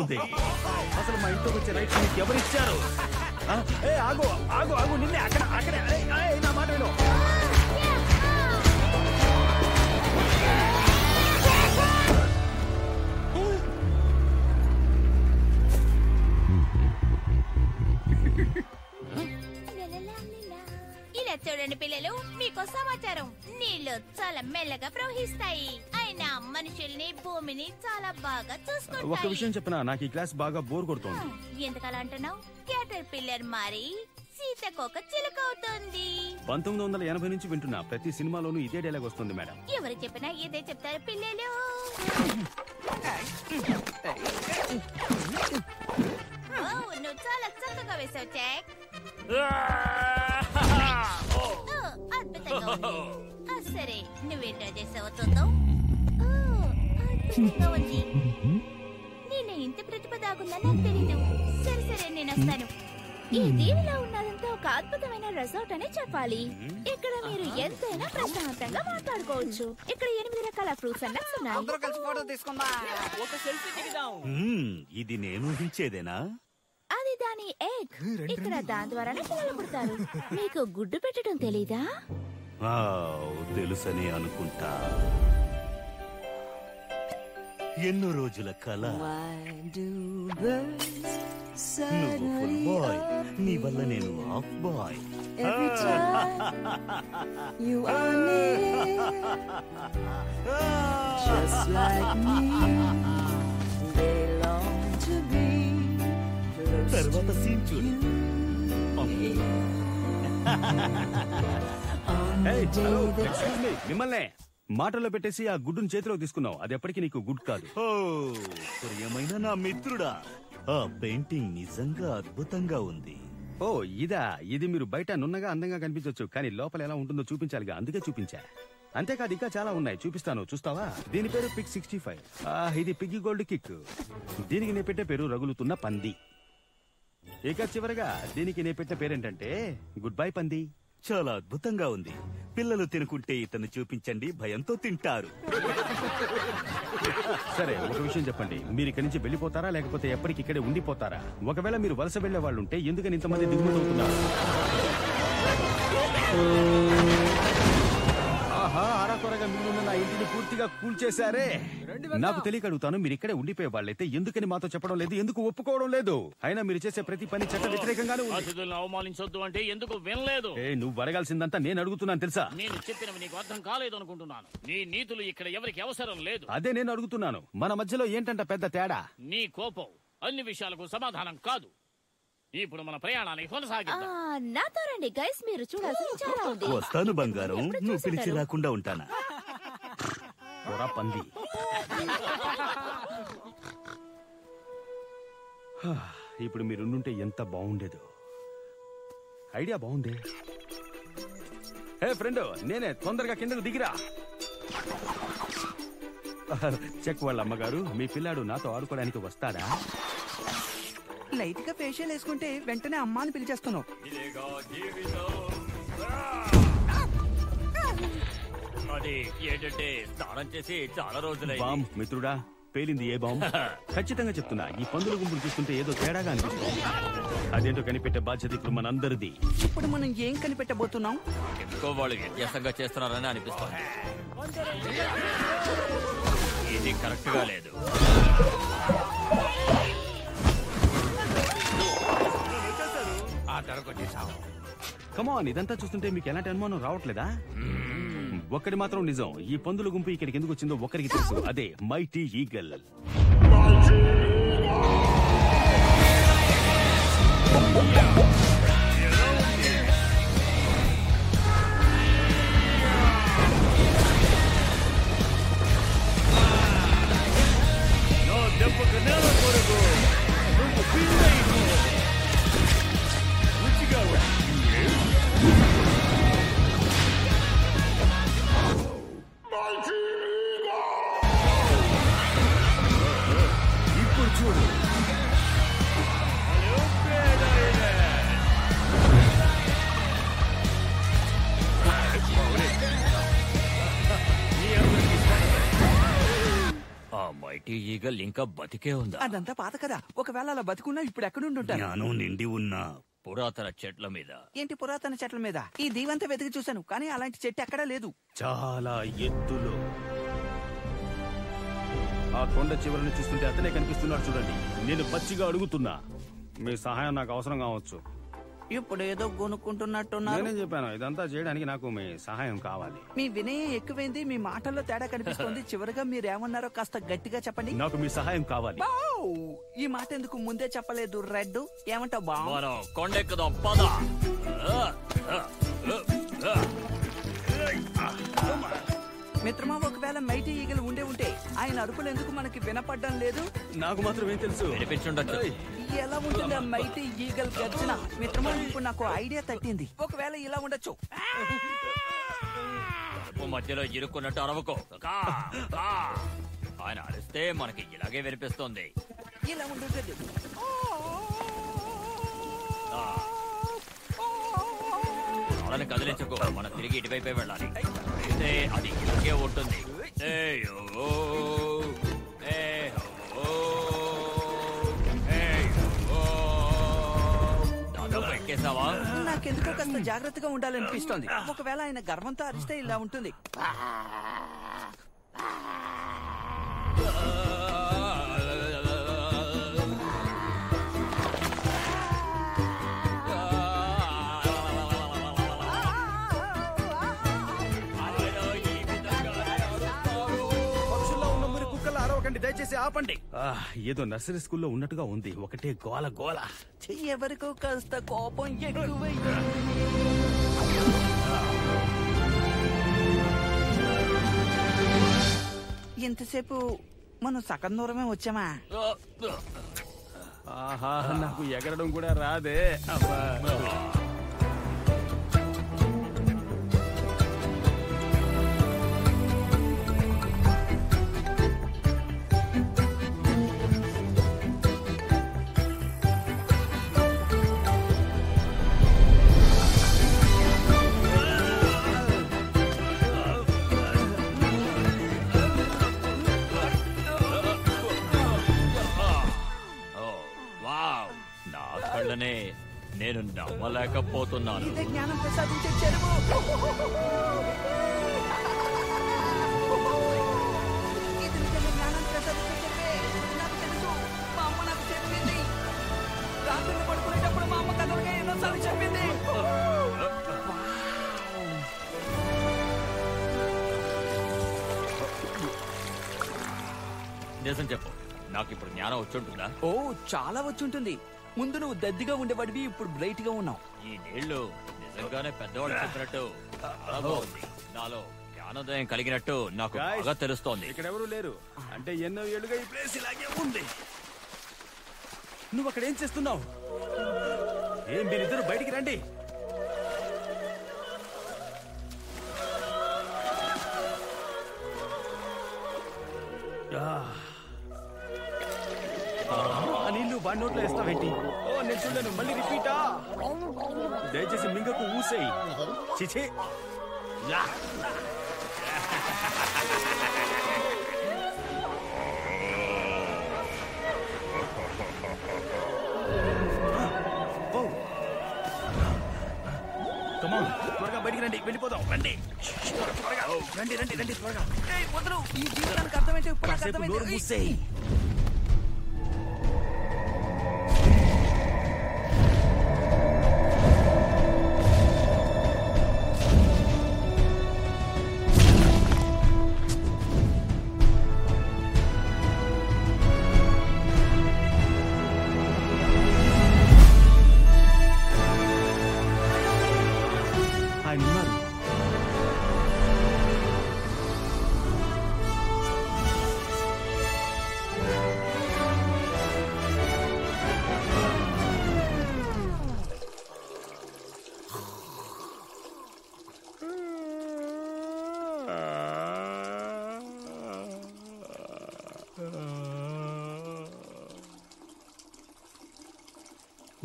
జరుగుతోంది అసలు మా ఇంట్లోకి వచ్చే రైట్ మీకు ఎవరిచ్చారు ఆ? ఏ ఆగు ఆగు ఆగు నిన్నే అక్కడ అక్కడే. నా మాట విను. ఇలా చూడండి పిల్లలు మీకు సమాచారం. నీళ్ళు చాలా మెల్లగా ప్రవహిస్తాయి. అయినా మనుషుల్ని భూమిని చాలా బాగా చూసుకుంటాయి. విషయం చెప్పనా? నాకు ఈ క్లాస్ బాగా బోర్ కొడుతోంది. ఎందుకలా అంటున్నావు? క్యాటర్ పిల్లర్ మారి సీతకొక చిలుక అవుతుంది. పంతొమ్మిది వందల ఎనభై నుంచి వింటున్నా. ప్రతి సినిమాలోనూ ఇదే డైలాగ్ వస్తుంది మేడం ఎవరు చెప్పినా ఇదే చెప్తారు పిల్లలు. నువ్వు చాలా చక్కగా వేసావు [laughs] ఓ, అద్భుతంగా సరే నువ్వేంటో చేసావో చూద్దాం. ఉంది నేను ఇంత ప్రతిభ దాగుందని నాకు తెలీదు. సరే సరే నేను వస్తాను. ఈ దీవిలో ఉన్నదంతా ఒక అద్భుతమైన రిసార్ట్ అని చెప్పాలి. ఇక్కడ మీరు ఎంతైనా ప్రశాంతంగా మాట్లాడుకోవచ్చు. ఇక్కడ ఎనిమిది రకాల ఫ్రూట్స్ అండ్ nuts ఉన్నాయి. అందరూ కలిసి ఫోటో తీసుకుందా. ఒక సెల్ఫీ దిగుదాం. మ్మ్, ఇది నేను ఊహించేదేనా? అది దాని ఎగ్. ఇక్కడ దాని ద్వారానే పిల్లలు పుడతారు. మీకు గుడ్డు పెట్టడం తెలీదా? తెలుసని అనుకుంటా. ఎన్నో రోజుల కళ నువ్వు ఫుల్ బాయ్ నీ వల్ల నేను half boy You are near, just like me. They long to be close తర్వాత సీన్ చూడు మిమ్మల్నే మాటల్లో పెట్టేసి ఆ గుడ్డును చేతిలో తీసుకున్నావు. అది ఎప్పటికీ నీకు గుడ్ కాదు. ఓ ప్రియమైన నా మిత్రుడా ఆ పెయింటింగ్ నిజంగా అద్భుతంగా ఉంది. ఓ ఇదా. ఇది మీరు బయట నున్నగా అందంగా కనిపించవచ్చు కానీ లోపల ఎలా ఉంటుందో చూపించాలిగా. అందుకే చూపించా. అంతేకాదు ఇంకా చాలా ఉన్నాయి. చూపిస్తాను. చూస్తావా? దీని పేరు పిక్ సిక్స్టీ ఫైవ్. ఇది పిగ్గి గోల్డ్ కిక్. దీనికి నేను పెట్టే పేరు రగులుతున్న పంది. ఇక చివరగా దీనికి నేను పెట్టే పేరేంటంటే గుడ్ బై పంది. చాలా అద్భుతంగా ఉంది. పిల్లలు తినుకుంటే ఇతను చూపించండి భయంతో తింటారు. సరే ఒక విషయం చెప్పండి. మీరు ఇక్కడి నుంచి వెళ్ళిపోతారా లేకపోతే ఎప్పటికి ఇక్కడే ఉండిపోతారా? ఒకవేళ మీరు వలస వెళ్ళే వాళ్ళు ఉంటే ఎందుకని ఇంతమంది దిగుమతి అవుతున్నారు? ఆహా ఆరా త్వరగా మిగిలిన నా ఇంటిని పూర్తిగా కూల్చేశారే. నాకు తెలియక అడుగుతాను మీరు ఇక్కడే ఉండిపోయే వాళ్ళైతే ఎందుకని మాతో చెప్పడం లేదు ఎందుకు ఒప్పుకోవడం లేదు? అయినా మీరు చేసే ప్రతి పని చట్ట వ్యతిరేకంగానే అతిథులను అవమానించొద్దు అంటే ఎందుకు వినలేదు? ఏ నువ్వు అడగాల్సిందంతా నేను అడుగుతున్నాను తెలుసా? నేను చెప్పినవి నీకు అర్థం కాలేదు అనుకుంటున్నాను నీ నీతులు ఇక్కడ ఎవరికి అవసరం లేదు. అదే నేను అడుగుతున్నాను. మన మధ్యలో ఏంటంట పెద్ద తేడా? నీ కోపం అన్ని విషయాలకు సమాధానం కాదు. ఇప్పుడు మన ప్రయాణాన్ని కొనసాగిద్దాం. నాతో రండి గైస్ మీరు చూడాల్సింది చాలా ఉంది. వస్తాను బంగారం. ఎప్పుడు నువ్వు పిలిచి? రాకుండా ఉంటానా? పొర పంది. హా, ఇప్పుడు మీరుండుంటే ఎంత బాగుండేదో. ఐడియా బాగుంది. హే ఫ్రెండ్ నేనే తొందరగా కిందకు దిగిరా. [laughs] చెక్ వాళ్ళ అమ్మగారు మీ పిల్లాడు నాతో ఆడుకోవడానికి వస్తాడా? లైట్గా ఫేషియల్ వేసుకుంటే వెంటనే అమ్మ అని పిలిచేస్తున్నావు. అది ఏంటంటే స్నానం చేసి చాలా రోజులైంది. బామ్ మిత్రుడా పేలింది ఏ బాంబ్ ఖచ్చితంగా చెప్తున్నా ఈ పందుల గుంపులు చూస్తుంటే ఏదో తేడాగా అనిపిస్తుంది. అదేంటో కనిపెట్టే బాధ్యత ఇప్పుడు మనందరిది. ఇప్పుడు మనం ఏం కనిపెట్టబోతున్నాం? ఎందుకో వాళ్ళు వ్యత్యాసంగా చేస్తున్నారని అనిపిస్తుంది. ఇది కరెక్ట్గా లేదు. చేశావు. కమాన్ ఇదంతా చూస్తుంటే మీకు ఎలాంటి అనుమానం రావట్లేదా? ఒక్కడి మాత్రం నిజం ఈ పందుల గుంపు ఇక్కడికి ఎందుకు వచ్చిందో ఒక్కరికి తెలుసు. అదే మైటీ ఈగల్ దెబ్బకు మైటీ ఈగల్ ఇంకా బతికే ఉందా? అదంతా పాత కదా ఒకవేళ అలా బతుకున్నా ఇప్పుడు ఎక్కడుంటుంటారు జ్ఞానం నిండి ఉన్న. పురాతన చెట్ల మీద. ఏంటి పురాతన చెట్ల మీద? ఈ దీవంతా వెతికి చూశాను కానీ అలాంటి చెట్టు ఎక్కడా లేదు. చాలా ఎత్తులో. ఆ కొండ చివరిని చూస్తుంటే అతనే కనిపిస్తున్నాడు చూడండి. నేను పచ్చిగా అడుగుతున్నా. మీ సహాయం నాకు అవసరం కావచ్చు. ఇప్పుడు ఏదో కొనుక్కుంటున్నట్టున్నారు నేనే చెప్పాను? ఇదంతా చేయడానికి నాకు మీ సహాయం కావాలి. మీ వినయం ఎక్కువైంది మీ మాటల్లో తేడా కనిపిస్తుంది. [laughs] చివరిగా మీరేమన్నారో కాస్త గట్టిగా చెప్పండి. నాకు మీ సహాయం కావాలి. బావ్! ఈ మాట ఎందుకు ముందే చెప్పలేదు రెడ్ ఏమంటావు బా మనం కొండెక్కుదాం పద. [laughs] ఆ, ఆ, ఆ, ఆ. మిత్రమా ఒకవేళ మైటీ ఈగలు ఉండే ఉంటే ఆయన అరుపులు ఎందుకు మనకి వినపడడం లేదు? నాకు మాత్రం ఏం తెలుసు? వినిపించుండొచ్చు. ఎలా ఉంటుంది ఆ మైటీ ఈగల్ గర్జన. మిత్రమా ఇప్పుడు నాకు ఐడియా తట్టింది. ఒకవేళ ఇలా ఉండొచ్చు. మధ్యలో ఇరుక్కున్నట్టు అరవకో. కా, కా. ఆయన అరిస్తే మనకి ఇలాగే వినిపిస్తుంది. ఇలా ఆ. వాళ్ళని కదిలించుకో. మనం తిరిగి ఇటువైపే వెళ్ళాలి. అయితే అది ఇలాగే ఉంటుంది. దాదాపు ఎక్కేసావా? నాకెందుకో కాస్త జాగ్రత్తగా ఉండాలనిపిస్తోంది. ఒకవేళ ఆయన గర్వంతో అరిస్తే ఇలా ఉంటుంది. దయచేసి ఆపండి. ఆ, ఏదో నర్సరీ స్కూల్లో ఉన్నట్టుగా ఉంది. ఒకటే గోల గోల. ఎవరికో కాస్త కోపం ఎక్కువై ఇంతసేపు మనం సగం దూరమే వచ్చామా? ఆహా నాకు ఎగరడం కూడా రాదే. అబ్బా. కళ్ళనే నేను నమ్మలేకపోతున్నాను. ఇదే జ్ఞానం ప్రసాదించే చెరువు. ఇది నిజంగా జ్ఞానం ప్రసాదించే చెరువే. నాకు తెలుసు. మా అమ్మ నాకు చెప్పింది. రాత్రులు పడుకునేటప్పుడు మా అమ్మ కథలుగా ఎన్నోసార్లు చెప్పింది. నిజం చెప్పు. నాకు ఇప్పుడు జ్ఞానం వచ్చుంటుందా ఓ చాలా వచ్చుంటుంది ముందు నువ్వు దద్దిగా ఉండేవాడివి ఇప్పుడు బ్రైట్గా ఉన్నావు. ఈ నీళ్ళు నిజంగానే పెద్దవాళ్ళు చెప్పినట్టు. నాలో జ్ఞానోదయం కలిగినట్టు నాకు Guys, బాగా తెలుస్తోంది. ఇక్కడ ఎవరు లేరు. అంటే ఎన్నో ఏళ్ళుగా ఈ ప్లేస్ ఇలాగే ఉంది. నువ్వు అక్కడ ఏం చేస్తున్నావు? ఏం మీరిద్దరు బయటికి రండి. ఆ. ఆ నీళ్ళు బాడి నోట్లో వేస్తావేంటి? ఓ నేను చూడను మళ్ళీ రిపీటా? దయచేసి మింగకు ఊసేయి. చిచే. యా కమాన్ త్వరగా బయటికి రండి. వెళ్ళిపోదాం. రండి. త్వరగా. రండి రండి రండి త్వరగా. ఏయ్, వదలు. ఈ జీవితానికి అర్థమైతే ఇప్పుడు నాకు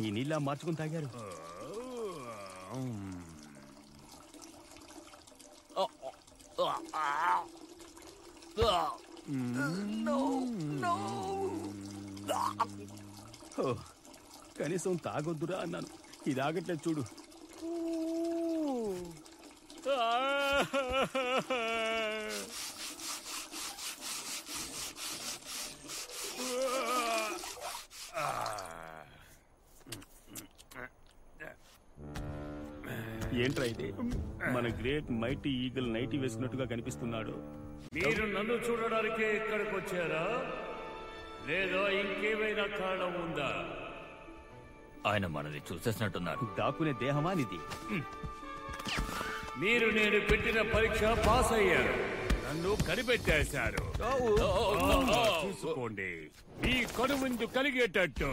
ఈ నీళ్ళ మార్చుకుని తాగారు. ఓ, కనీసం తాగొద్దురా అన్నాను. ఇది ఆగట్లేదు చూడు ఏంట్రా ఇది? మన గ్రేట్ మైటీ ఈగల్ నైటీ వేసుకున్నట్టుగా కనిపిస్తున్నాడు. మీరు నన్ను చూడడానికే ఇక్కడికి వచ్చారా లేదా ఇంకేమైనా కారణం ఉందా? ఆయన మనది చూసేసినట్టున్నారు. దాక్కునే దేహమా నిది మీరు నేను పెట్టిన పరీక్ష పాస్ అయ్యారు. నన్ను కనిపెట్టేశారు. చూసుకోండి. మీ కను ముందు కలిగేటట్టు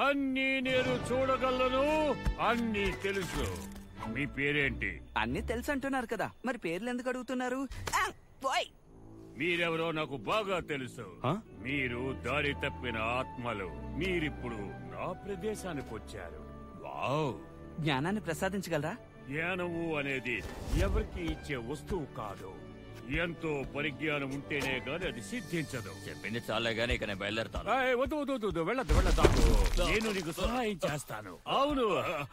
అన్నీ నేను చూడగలను అన్నీ తెలుసు. మీ పేరేంటి? అన్ని తెలుసు అంటున్నారు కదా. మరి పేర్లు ఎందుకు అడుగుతున్నారు? ఆ, ఓయ్! మీరెవరో నాకు బాగా తెలుసు. మీరు దారి తప్పిన ఆత్మలు. మీరిప్పుడు నా ప్రదేశానికి వచ్చారు. వావ్! జ్ఞానాన్ని ప్రసాదించగలరా? జ్ఞానము అనేది ఎవరికి ఇచ్చే వస్తువు కాదు. ఎంతో పరిజ్ఞానం ఉంటేనే గాని అది సిద్ధించదు. చెప్పింది చాలే గానీ ఇక నేను బయలుదేరుతాను. ఏయ్, వద్దు వద్దు వద్దు, వద్దు వెళ్ళదు వెళ్ళదాకు నేను నీకు సహాయం చేస్తాను. అవును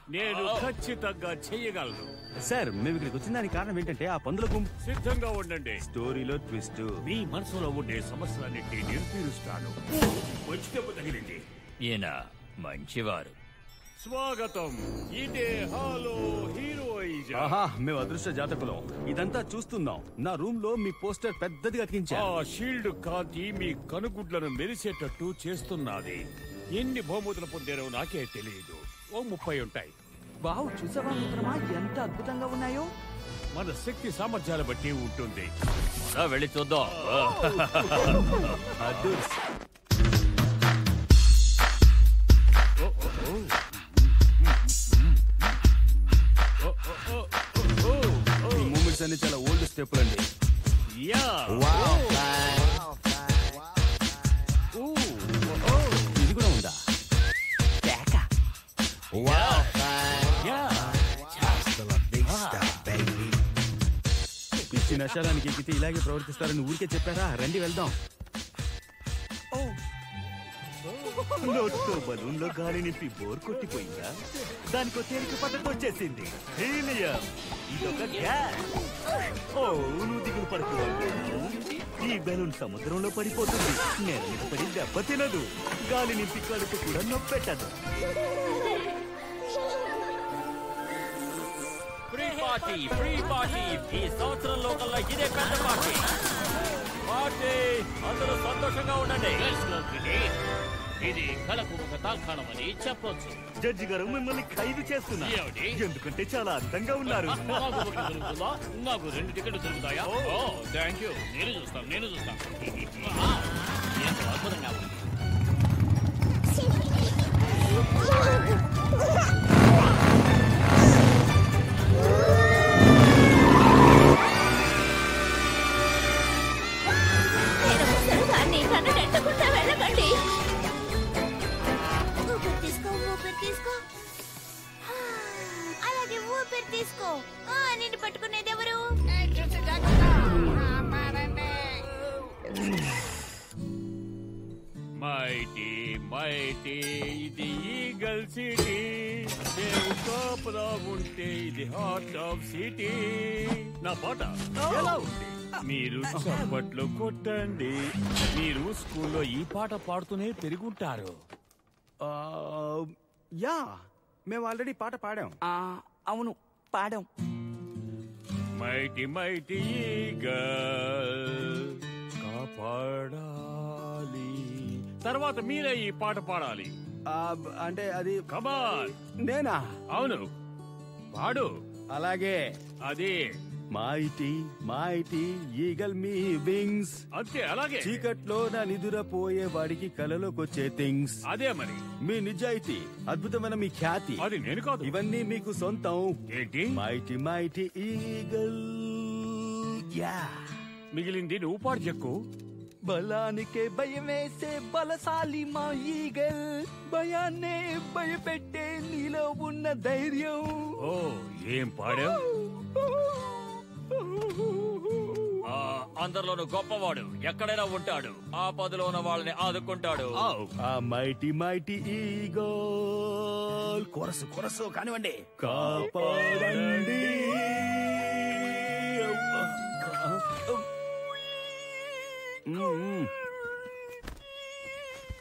నేను ఖచ్చితంగా చెయ్యగలను. సార్ మేము ఇక్కడికి వచ్చిన దానికి కారణం ఏంటంటే ఆ పందుల గుంపు సిద్ధంగా ఉండండి. స్టోరీలో ట్విస్ట్. మీ మనసులో ఉండే సమస్యలన్నింటినీ నేను తీరుస్తాను. మంచి దెబ్బ తగిలింది ఈయన మంచివారు. స్వాగతం. ఇదే హాలో హీరోయిజం ఆహా మేము అదృష్ట జాతకులం. ఇదంతా చూస్తున్నాం. నా రూమ్లో మీ పోస్టర్ పెద్దదిగా అతికించా ఆ షీల్డ్ కాంతి మీ కనుగుడ్లను మెరిసేటట్టు చేస్తున్నది. ఎన్ని బహుమతులు పొందారో నాకే తెలియదు. ఓ ముప్పై ఉంటాయి. వావ్ చూసావా మిత్రమా? ఎంత అద్భుతంగా ఉన్నాయో. మన శక్తి సామర్థ్యాల బట్టి ఉంటుంది. వెళ్ళి చూద్దాం. [laughs] పిచ్చి ఎక్కితే ఇలాగే ప్రవర్తిస్తారని ఊరికే చెప్పారా? రండి వెళ్దాం. నోట్తో బలూన్లో గాలి నింపి బోర్ కొట్టిపోయిందా? దానికో తేలిక పద్ధతి వచ్చేసింది. హీలియం. ఇదొక గ్యాస్. ఓ నువ్వు దిగులు పడుతూ ఈ బెలూన్ సముద్రంలో పడిపోతుంది. నేల పడి దెబ్బ తినదు. గాలి నింపి కడుపు కూడా నొప్పెట్టదు. Party free party. ఈ సంవత్సరం లోకల్లా ఇదే పెద్ద పార్టీ. పార్టీ అందరూ సంతోషంగా ఉండండి. ఇది కళకు ఒక అని చెప్పొచ్చు. జడ్జి గారు మిమ్మల్ని ఖైదు చేస్తున్నారు. ఏమిటి? ఎందుకంటే చాలా అందంగా ఉన్నారు. [laughs] నాకు ఒకటి దొరుకుతుందా నాకు రెండు టికెట్లు దొరుకుతాయా? ఓ థ్యాంక్ యూ నేను చూస్తాను నేను చూస్తాను. ఆ, ఎంతో అద్భుతంగా ఉంది. [laughs] [laughs] ఊపిరి తీసుకో. అలాగే ఊపిరి తీసుకో. ఆ, నిన్ను పట్టుకునేది ఎవరు? మైటీ మైటీ ఇది ఈగల్ సిటీ నేను ఉంటే ఇది హార్ట్ ఆఫ్ సిటీ నా పాట ఎలా ఉంది? మీరు చప్పట్లు కొట్టండి. మీరు స్కూల్లో ఈ పాట పాడుతూనే పెరుగుంటారు ఆ, యా మేము ఆల్రెడీ పాట పాడాం. ఆ, అవును పాడాం. మైటీ మైటీ కాపాడాలి. తర్వాత మీరే ఈ పాట పాడాలి. ఆ, బ- అంటే అది కమాన్ నేనా? అవును. పాడు. అలాగే. అది. మైటీ మైటీ ఈగల్ మీ వింగ్స్. అంతే అలాగే. చీకట్లో నా నిదురపోయే వాడికి కలలోకొచ్చే థింగ్స్. అదే మరి. మీ నిజాయితీ అద్భుతమైన మీ ఖ్యాతి. అది నేను కాదు. ఇవన్నీ మీకు సొంతం. ఏంటి? Mighty mighty eagle. యా. మిగిలింది నువ్వు పాడు చెక్కు బలానికే భయమేసే బలశాలి మా ఈగల్. భయాన్నే భయపెట్టే నీలో ఉన్న ధైర్యం. ఓ ఏం పాడావు? అందరిలోనూ గొప్పవాడు ఎక్కడైనా ఉంటాడు. ఆ పదిలో ఉన్న వాళ్ళని ఆదుకుంటాడు. ఆ మైటీ మైటీ ఈగోల్. కొరసు కొరసు కానివ్వండి. కాపాడండి.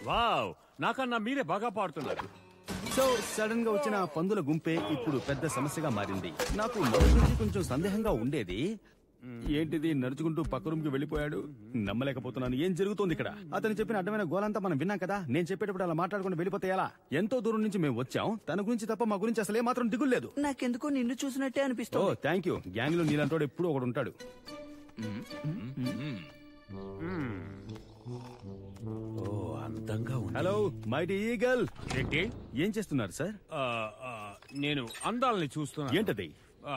వావ్ నాకన్నా మీరే బాగా పాడుతున్నారు. సో సడన్గా వచ్చిన ఆ పందుల గుంపే ఇప్పుడు పెద్ద సమస్యగా మారింది. నాకు మొదటి నుంచి కొంచెం సందేహంగా ఉండేది ఏంటిది? నడుచుకుంటూ పక్క రూమ్కి వెళ్ళిపోయాడు? నమ్మలేకపోతున్నాను. ఏం జరుగుతోంది ఇక్కడ? అతను చెప్పిన అడ్డమైన గోలంతా మనం విన్నాం కదా. నేను చెప్పేటప్పుడు అలా మాట్లాడుకుంటూ వెళ్ళిపోతే ఎలా? ఎంతో దూరం నుంచి మేము వచ్చాం. తన గురించి తప్ప మా గురించి అసలు మాత్రం దిగులేదు నాకెందుకో నిన్ను చూసినట్టే ఓ అనిపిస్తుంది. థ్యాంక్ యూ గ్యాంగ్లో నీలంటోడు ఎప్పుడు ఒకడు ఉంటాడు. ఓ అందంగా ఉంది హలో మైటీ ఈగల్ ఏంటి? ఏం చేస్తున్నారు సార్ ఆ, ఆ, నేను అందాలని చూస్తున్నా ఏంటది? ఆ,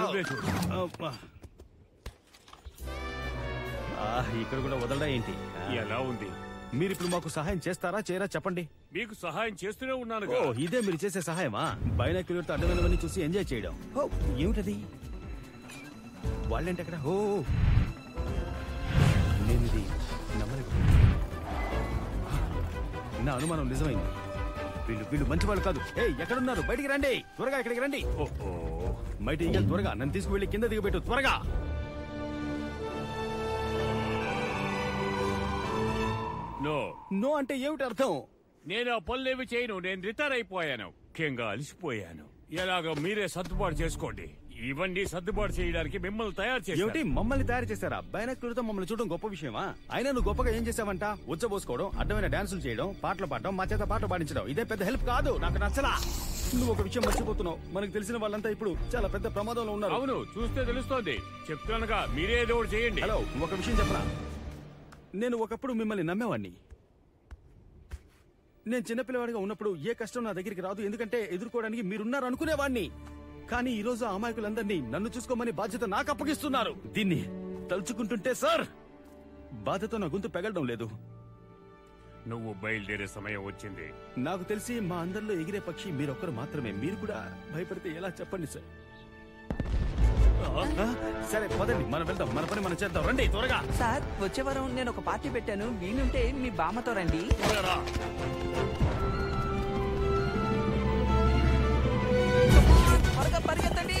నువ్వే చూడు. ఆ, ఇక్కడ కూడా వదలడా ఏంటి? ఎలా ఉంది? మీరు ఇప్పుడు మాకు సహాయం చేస్తారా చేయరా? చెప్పండి. మీకు సహాయం చేస్తూనే ఉన్నాను ఓ ఇదే మీరు చేసే సహాయమా? బైనాక్యులర్తో అడ్డమైనవన్నీ చూసి ఎంజాయ్ చేయడం. ఏమిటది? వాళ్ళేంటి అక్కడ? ఓ ఓ. నేను ఇది నా అనుమానం నిజమైంది. వీళ్ళు వీళ్ళు మంచి వాళ్ళు కాదు. ఏ ఎక్కడున్నారు? బయటికి రండి. త్వరగా ఇక్కడికి రండి. ఈగలు త్వరగా. నన్ను తీసుకువెళ్ళి కింద దిగబెట్టు. త్వరగా. నో. నో అంటే ఏమిటి అర్థం? నేను ఆ పనులేవి చేయను. నేను రిటైర్ అయిపోయాను. ముఖ్యంగా అలసిపోయాను. ఎలాగో మీరే సర్దుబాటు చేసుకోండి. ఇవన్నీ సర్దుబాటు చేయడానికి మిమ్మల్ని తయారు ఏమిటి? చేసి మమ్మల్ని తయారు చేశారా? బైనాక్యులర్తో మమ్మల్ని చూడడం గొప్ప విషయమా? అయినా నువ్వు గొప్పగా ఏం చేసావంట ఉచ్చబోసుకోవడం అడ్డమైన డాన్సులు చేయడం పాటలు పాడడం మా చేత పాటలు పాడించడం. ఇదే పెద్ద హెల్ప్ కాదు. నాకు నచ్చలా. నువ్వు ఒక విషయం మర్చిపోతున్నావు. మనకు తెలిసిన వాళ్ళంతా ఇప్పుడు చాలా పెద్ద ప్రమాదంలో ఉన్నారు. అవును చూస్తే తెలుస్తోంది. చెప్తున్నానుగా మీరే ఏదో ఒకటి చేయండి. హలో ఒక విషయం చెప్పరా? నేను ఒకప్పుడు మిమ్మల్ని నమ్మేవాడిని నేను చిన్నపిల్లవాడిగా ఉన్నప్పుడు ఏ కష్టం నా దగ్గరికి రాదు ఎందుకంటే ఎదుర్కోవడానికి మీరున్నారు అనుకునేవాడిని కానీ ఈ రోజు అమాయకులందరినీ నన్ను చూసుకోమని బాధ్యత నాకు అప్పగిస్తున్నారు. దీన్ని తలుచుకుంటుంటే సార్ బాధతో నా గొంతు పెగలడం లేదు. నువ్వు బయలుదేరే సమయం వచ్చింది. నాకు తెలిసి మా అందరిలో ఎగిరే పక్షి మీరొక్కరు మాత్రమే. మీరు కూడా భయపడితే ఎలా చెప్పండి సార్? సరే పదండి. మనం వెళ్దాం. మన పని మనం చేద్దాం. రండి త్వరగా. సార్ వచ్చే వారం నేను ఒక పార్టీ పెట్టాను. వీలుంటే మీ బామ్మతో రండి. త్వరగా పరిగెత్తండి.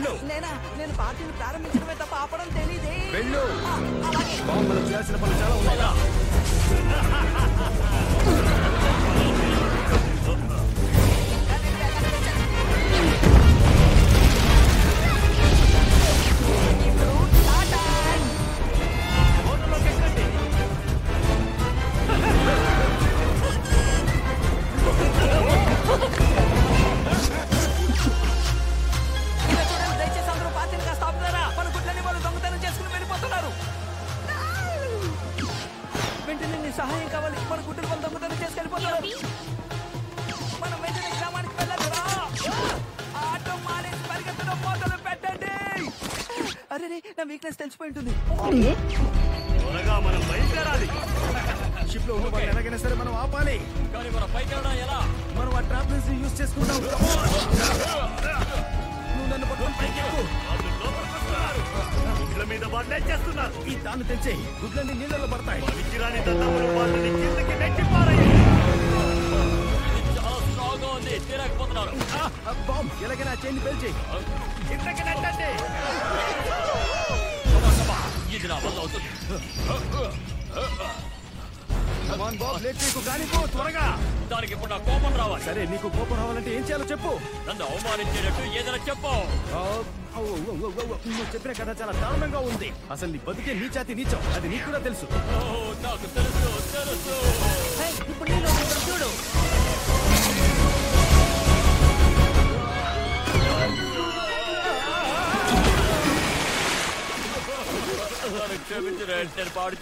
వీక్నెస్ తెలిసిపోయి ఉంటుంది త్వరగా మనం బయలుదేరాలి. షిప్లో ఉన్న వాళ్ళు ఎలాగైనా సరే మనం ఆపాలి. కానీ మన పైకి వెళ్ళడం ఎలా? మనం ఆ యూజ్ చేసుకుంటాం. నువ్వు నన్ను పట్టుకొని పైకి ఎక్కు. గుడ్ల మీద వాళ్ళే చేస్తున్నారు. ఈ తెచ్చే గుడ్లన్నీ నీళ్ళలో పడతాయి. పనికిరాని దద్దమ్మలు వాళ్ళని కిందకి నెట్టి పారేయండి. తీరకపోతున్నాను బాంబ్ ఎలాగైనా చేయండి పేల్చి ఇంతకి నెట్టండి. ఇది నా వల్ల అవుతుంది కమాన్ బాబ్ లేట్ చేయకు కానీ పో త్వరగా. దానికి ఇప్పుడు నా కోపం రావాలి. సరే నీకు కోపం రావాలంటే ఏం చేయాలో చెప్పు. నన్ను అవమానించేటట్టు ఏదైనా చెప్పు. నువ్వు చెప్పిన కథ చాలా దారుణంగా ఉంది. అసలు నీ బతికే నీచాతి నీచం. అది నీకు కూడా తెలుసు. ఓ, నాకు తెలుసు తెలుసు. ఇప్పుడు చూడు. పాడు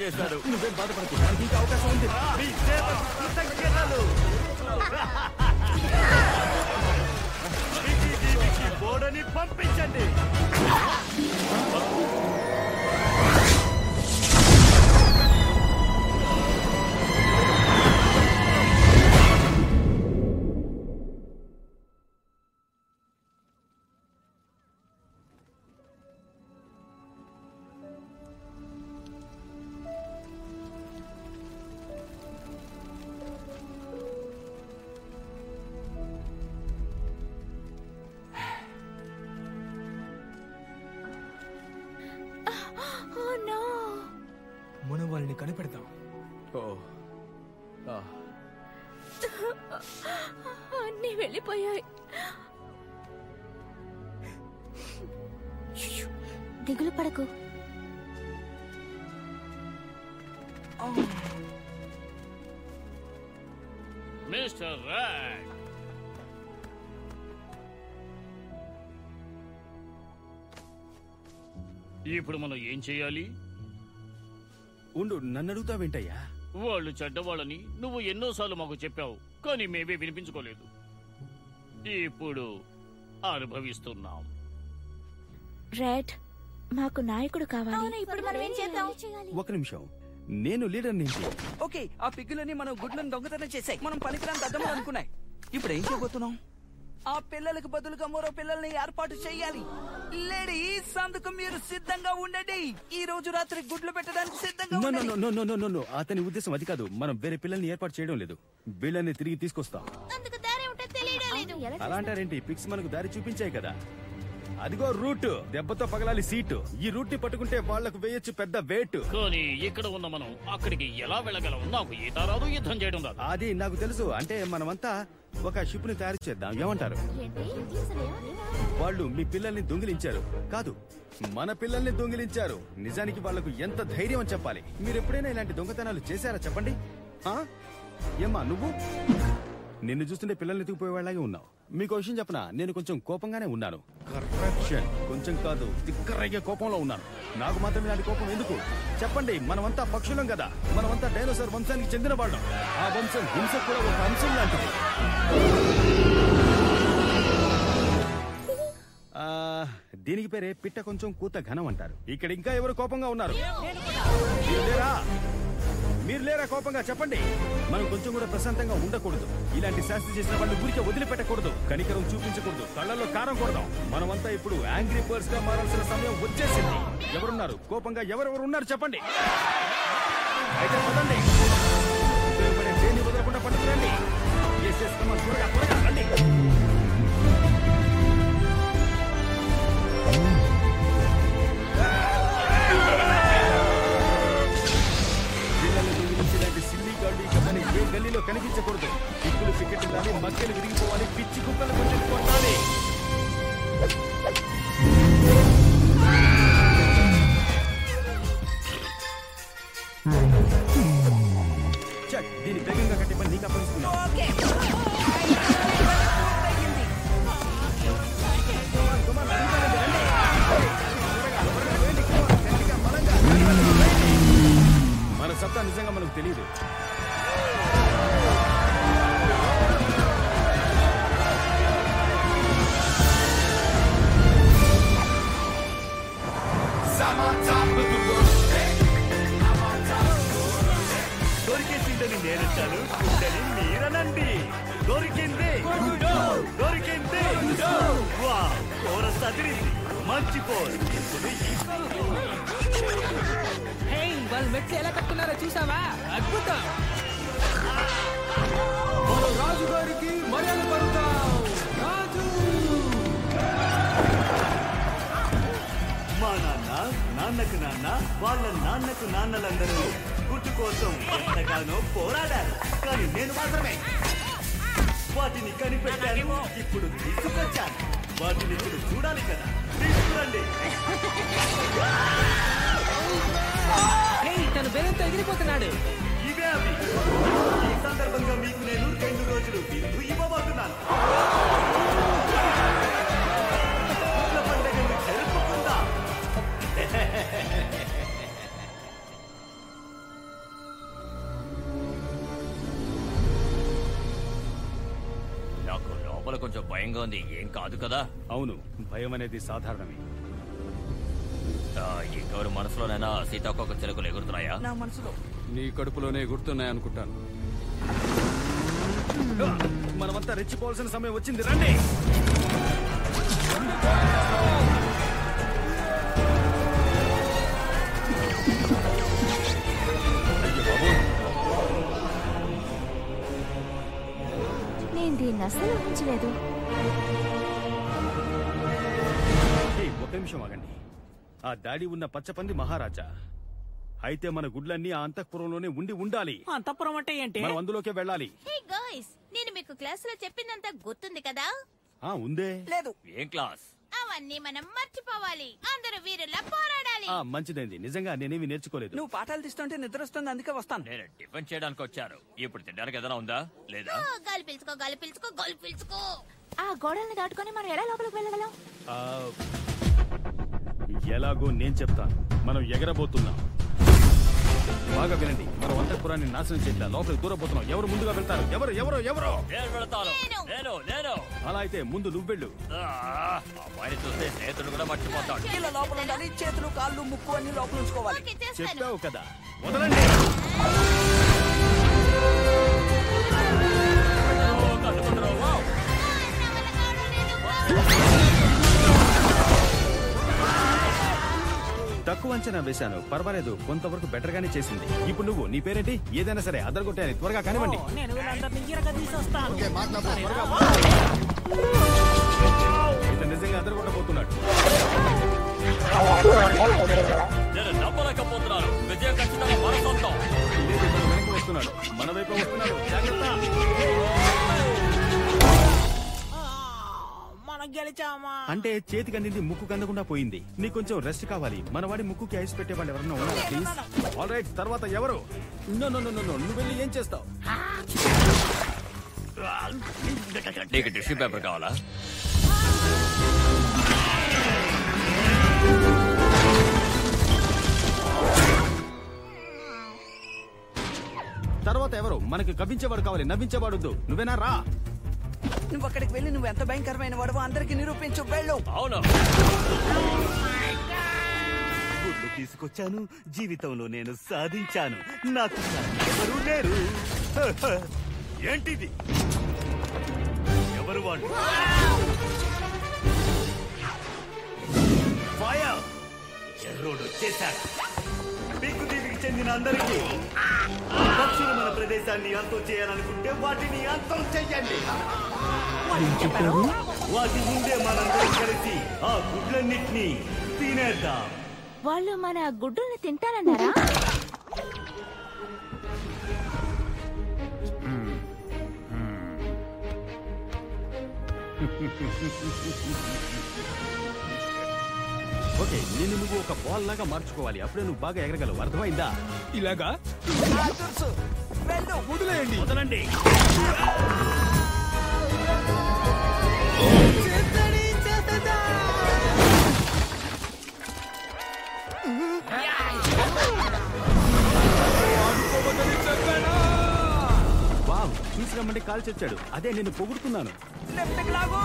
నువ్వేం బాధపడకు దానికి ఇంకా అవకాశం ఉంది. బోర్డని పంపించండి. ఇప్పుడు మనం ఏం చేయాలి? ఉండు నన్ను అడుగుతావేంటయ్యా? వాళ్ళు చెడ్డవాళ్ళని నువ్వు ఎన్నోసార్లు మాకు చెప్పావు కానీ మేమే వినిపించుకోలేదు. ఇప్పుడు అనుభవిస్తున్నాం. రెడ్ మాకు నాయకుడు కావాలి. ఇప్పుడు మనం ఏం చేద్దాం? ఒక నిమిషం. నేను లీడర్ నుంచి ఓకే ఆ పిగ్గులని మనం గుడ్లను దొంగతనం చేసాయి మనం పనికిరాని దద్దమని అనుకున్నాయి. ఇప్పుడు ఏం చేయబోతున్నాం? ఆ పిల్లలకు బదులుగా మరో పిల్లల్ని ఏర్పాటు చేయాలి. లేడీస్ అందుకు మీరు సిద్ధంగా ఉండండి. ఈ రోజు రాత్రి గుడ్లు పెట్టడానికి సిద్ధంగా నో నో ఉండండి. No no no no no అతని ఉద్దేశం అది కాదు. మనం వేరే పిల్లల్ని ఏర్పాటు చేయడం లేదు. వీళ్ళని తిరిగి తీసుకొస్తాం. అందుకు దారి ఉంటే తెలియడం లేదు. అలా అంటారేంటి పిక్స్ మనకు దారి చూపించాయి కదా. అదిగో రూట్. దెబ్బతో పగలాలి సీటు. ఈ రూట్ని పట్టుకుంటే వాళ్ళకు వేయొచ్చు పెద్ద వేట్. కానీ ఇక్కడ ఉన్న మనం అక్కడికి ఎలా వెళ్ళగలం? నాకు ఈత రాదు యుద్ధం చేయడం రాదు. అది నాకు తెలుసు. అంటే మనమంతా ఒక షిప్ని తయారు చేద్దాం. ఏమంటారు? వాళ్ళు మీ పిల్లల్ని దొంగిలించారు. కాదు మన పిల్లల్ని దొంగిలించారు. నిజానికి వాళ్ళకు ఎంత ధైర్యం అని చెప్పాలి. మీరు ఎప్పుడైనా ఇలాంటి దొంగతనాలు చేశారా చెప్పండి? ఏమ్మా నువ్వు? నిన్ను చూస్తుంటే పిల్లల్ని ఎత్తుకుపోయేవాళ్ళగా ఉన్నావు. మీకు విషయం చెప్పనా? నేను కొంచెం కోపంగానే ఉన్నాను. కరెక్షన్ కొంచెం కాదు తిక్కరయ్యే కోపంలో ఉన్నాను. నాకు మాత్రం ఇలాంటి కోపం ఎందుకు? చెప్పండి మనమంతా పక్షులం కదా. మనమంతా డైనోసార్ వంశానికి చెందిన వాళ్ళం. ఆ వంశం హింస కూడా ఒక అంశం లాంటిది. దీనికి పేరే పిట్ట కొంచెం కూత ఘనం అంటారు. ఇక్కడ ఇంకా ఎవరు కోపంగా ఉన్నారు? మీరు లేరా కోపంగా చెప్పండి. మనం కొంచెం కూడా ప్రశాంతంగా ఉండకూడదు. ఇలాంటి శాస్త్రి చేసిన వాళ్ళు ఊరికే వదిలిపెట్టకూడదు. కనికరం చూపించకూడదు. కళ్ళల్లో కారం కొడదాం. మనమంతా ఇప్పుడు యాంగ్రీ పర్స్గా మారాల్సిన సమయం వచ్చేసింది. ఎవరున్నారు? కోపంగా ఎవరెవరు ఉన్నారు చెప్పండి. అయితే పదండి. ఉపయోగపడే దేన్ని వదలకుండా పట్టుకురండి. ఎస్ ఎస్ రండి. గల్లీలో కనిపించకూడదు. పిక్కులు పికెట్ ఉండాలి మక్కలు విరిగిపోవాలి పిచ్చి కుక్కలు కొంచెం కొట్టాలి. దీన్ని వేగంగా కట్టే పని నీకు అప్పగిస్తున్నా. మన సత్తా నిజంగా మనకు తెలియదు. దొరికేసిందని నేనంటాను కుండని మీరనండి దొరికింది దొరికింది కూర సదిరింది మంచి వాళ్ళు మెట్లు ఎలా కట్టుకున్నారో చూసావా అద్భుతం రాజుగారికి మర్యాద పడతా నాన్నకు నాన్న వాళ్ళ నాన్నకు నాన్నలందరూ గుడ్డు కోసం ఎంతగానో పోరాడారు. కానీ నేను మాత్రమే. వాటిని కనిపెట్టాను ఇప్పుడు తీసుకొచ్చాను. వాటిని ఇప్పుడు చూడాలి కదా. తీసుకురండి. తను బెలూన్తో ఎగిరిపోతున్నాడు. ఇవే అవి. ఈ సందర్భంగా మీకు నేను రెండు రోజులు విందు ఇవ్వబోతున్నాను. భయంగా ఉంది. ఏం కాదు కదా? అవును భయం అనేది సాధారణమే. ఇంకెవరు మనసులోనైనా సీతాకోక చిలుకలు ఎగురుతున్నాయా? నా మనసులో. నీ కడుపులోనే గుర్తున్నాయి అనుకుంటాను మనమంతా రెచ్చిపోవాల్సిన సమయం వచ్చింది. రండి. నేను దీన్ని అస్సలు ఊహించలేదు నిమిషం ఆగండి. ఆ దాడి ఉన్న పచ్చపంది మహారాజా. అయితే మన గుడ్లన్నీ ఆ అంతఃపురంలోనే ఉండి ఉండాలి. అంతఃపురం అంటే ఏంటి? మనం అందులోకే వెళ్ళాలి. హే గాయ్స్ నేను మీకు క్లాసులో చెప్పిందంతా గుర్తుంది కదా? ఆ ఉందే. లేదు. ఏం క్లాస్? అవన్నీ మనం మర్చిపోవాలి. అందరూ వీరులా పోరాడాలి. ఆ మంచిదైంది. నిజంగా నేనేమి నేర్చుకోలేదు. నువ్వు పాఠాలు తీస్తుంటే నిద్ర వస్తుంది అందుకే వస్తాను. నేను టిఫిన్ చేయడానికి వచ్చాను ఇప్పుడు తినడానికి ఏదైనా ఉందా? లేదా? ఆ, గాలి పిలుచుకో గాలి పిలుచుకో గాలి పిలుచుకో. ఆ గోడల్ని దాటుకొని మనం ఎలా లోపలికి వెళ్ళగలం? ఆ, ఎలాగో నేను చెప్తాను. మనం ఎగరబోతున్నాం. బాగా వినండి. మనం అంతఃపురాన్ని నాశనం చేయట్లా లోపలికి దూరబోతున్నాం. ఎవరు ముందుగా వెళ్తారు? ఎవరు ఎవరు ఎవరు? నేను వెళతాను. నేను. నేను అలా అయితే ముందు నువ్వు వెళ్ళు. అమ్మాయిని చూస్తే స్నేహితుడు కూడా మర్చిపోతాడు. ఇలా లోపల ఉండాలి. చేతులు కాళ్ళు ముక్కు అన్ని లోపల ఉంచుకోవాలి. కదా. వదలండి. తక్కువ అంచనా వేశాను. పర్వాలేదు కొంతవరకు బెటర్ గానే చేసింది. ఇప్పుడు నువ్వు నీ పేరేంటి? ఏదైనా సరే అదరగొట్టాయని త్వరగా కానివ్వండి. ఓ, నేను వీళ్ళందరినీ ఈరగా తీసేస్తాను. ఇతను నిజంగా అదరగొట్టబోతున్నాడు. నేను నమ్మలేకపోతున్నాను. విజయం ఖచ్చితంగా మన సొంతం. లేదు ఇతను వెనక్కి వస్తున్నాడు. మన వైపు వస్తున్నాడు. జాగ్రత్త. గెలిచామా? అంటే చేతికి అందింది ముక్కు అందకుండా పోయింది. నీకు కొంచెం రెస్ట్ కావాలి. మన వాడి ముక్కుకి ఐస్ పెట్టే వాళ్ళు ఎవరన్నా ఉన్నారా ప్లీజ్ ఆల్ రైట్ తర్వాత ఎవరు? No no no no no నువ్వు వెళ్ళి ఏం చేస్తావు? నీకు టిష్యూ పేపర్ కావాలా? తర్వాత ఎవరు? మనకి కవ్వించేవాడు కావాలి నవ్వించేవాడు నువ్వేనా? రా. నువ్వు అక్కడికి వెళ్ళి నువ్వు ఎంత భయంకరమైన వాడవో అందరికి నిరూపించు వెళ్ళు. అవును. గుడ్లు తీసుకొచ్చాను జీవితంలో నేను సాధించాను. నాకు ఎవరు లేరు. [laughs] ఏంటిది? ఎవరు వాళ్ళు? ఫైర్! ఎర్రోడు దీవికి చెందిన అందరికీ పక్షులు మన ప్రదేశాన్ని అంతం చేయాలనుకుంటే వాటిని అంతం చెయ్యండి. వాటి ముందే మనందరం కలిసి ఆ గుడ్లన్నిటినీ తినేద్దాం. వాళ్ళు మన గుడ్డుల్ని తింటారన్నారా? [laughs] ఓకే నిన్ను నువ్వు ఒక బాల్ లాగా మార్చుకోవాలి. అప్పుడే నువ్వు బాగా ఎగరగలవు. అర్థమైందా? ఇలాగా? వదిలేయండి. వదలండి. వావ్ చూసి రమ్మంటే కాల్ చచ్చాడు. అదే నేను పొగుడుతున్నాను. లెఫ్ట్ లాగు.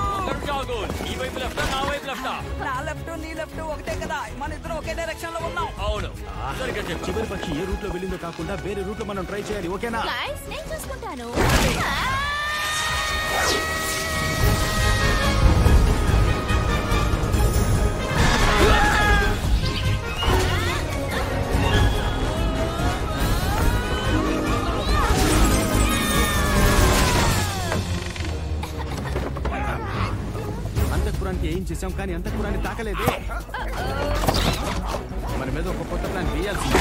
జాగు ఈ వైపు లెఫ్ట్ నా వైపు లెఫ్ట్? నా లెఫ్ట్ నీ లెఫ్ట్ ఒకటే కదా. మన ఇద్దరం ఒకే డైరెక్షన్లో ఉన్నాం. అవును. సరిగ్గా చెప్పు చివరి పక్షి ఏ రూట్లో వెళ్ళిందో కాకుండా వేరే రూట్లో మనం ట్రై చేయాలి ఓకేనా? నేను చూసుకుంటాను. చేసాం కానీ అంత చేశాం కానీ తాకలేదే మన మీద ఒక కొత్త ప్లాన్ వేయాల్సింది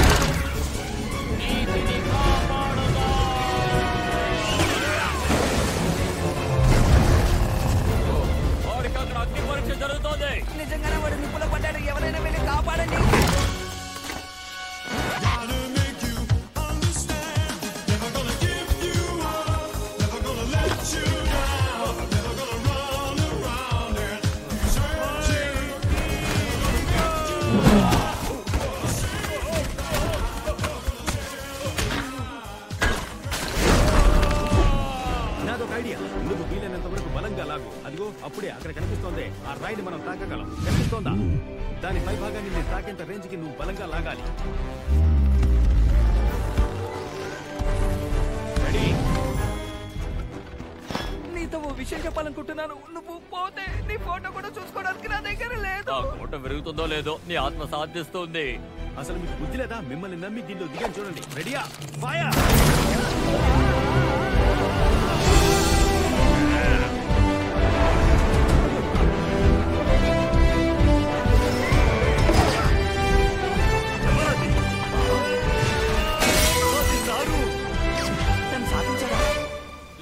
అగ్ని పరీక్ష జరుగుతోంది నిజంగానే వాడు నిప్పులో పడ్డాడు ఎవరైనా వెళ్ళి కాపాడండి ఆత్మ సాధిస్తుంది. అసలు మీకు బుద్ధి లేదా? మిమ్మల్ని నమ్మి దీనిలో దిగాను చూడండి. రెడీయా ఫైర్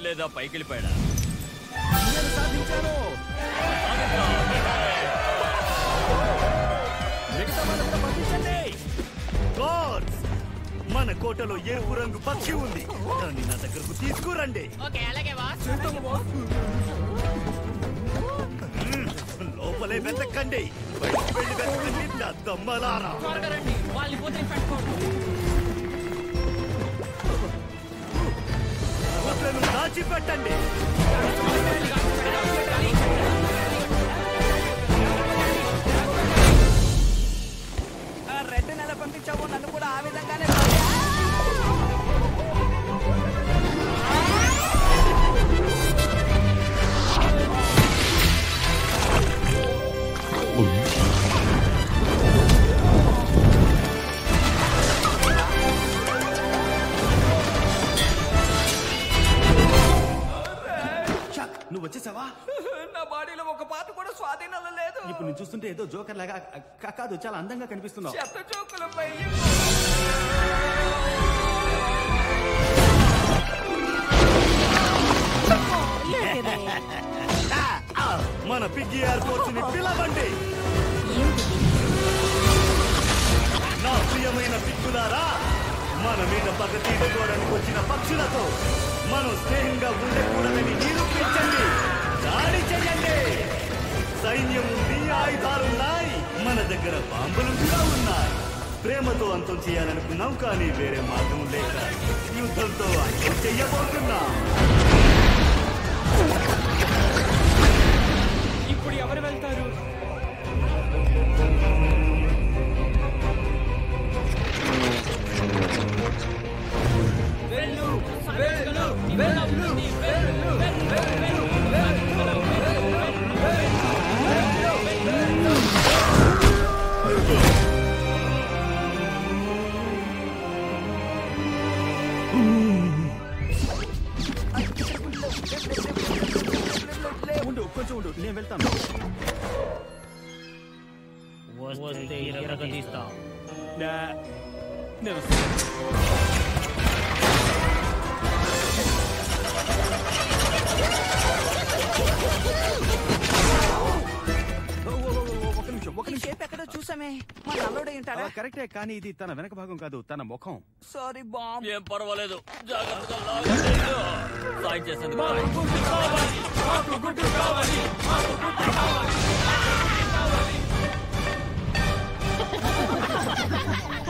లేదా పైకి వెళ్ళిపోయాడా సాధించాను. కోటలో ఎరుపు రంగు పక్షి ఉంది దాన్ని నా దగ్గరకు తీసుకురండి ఓకే అలాగే బాస్ లోపలే వెతకండి బయటికి వెళ్ళి వెతకండి నా దమ్మలారా త్వరగా రండి వాళ్ళని పోతే పెట్టుకోండి దాచిపెట్టండి కా- కాదు చాలా అందంగా కనిపిస్తున్నావు. చెత్త [laughs] మన పిగ్గి ఎయిర్పోర్ట్స్ని పిలవండి. నా ప్రియమైన పిక్కులారా మన మీద పగ తీసుకోవడానికి వచ్చిన పక్షులతో మనం స్నేహంగా ఉండకూడదని నిరూపించండి. దాడి చెయ్యండి సైన్యం ఉంది ఆయుధాలున్నాయి. మన దగ్గర బాంబులు కూడా ఉన్నాయి. ప్రేమతో అంతం చేయాలనుకున్నాం కానీ వేరే మార్గం లేక యుద్ధంతో అంతం చెయ్యబోతున్నాం ఇప్పుడు ఎవరు వెళ్తారు? ఉండు కొంచెం ఉండు నేను వెళ్తాను. వస్తే ఎరగదీస్తా నా- నేను ఒక ఈ షేప్ ఎక్కడో చూసామే. మన అల్లుడే ఉంటాడా? కరెక్టే కానీ ఇది తన వెనక భాగం కాదు తన ముఖం. సారీ బాంబ్ ఏం పర్వాలేదు. జాగ్రత్తగా లాగండి. సాయం చేసేందుకు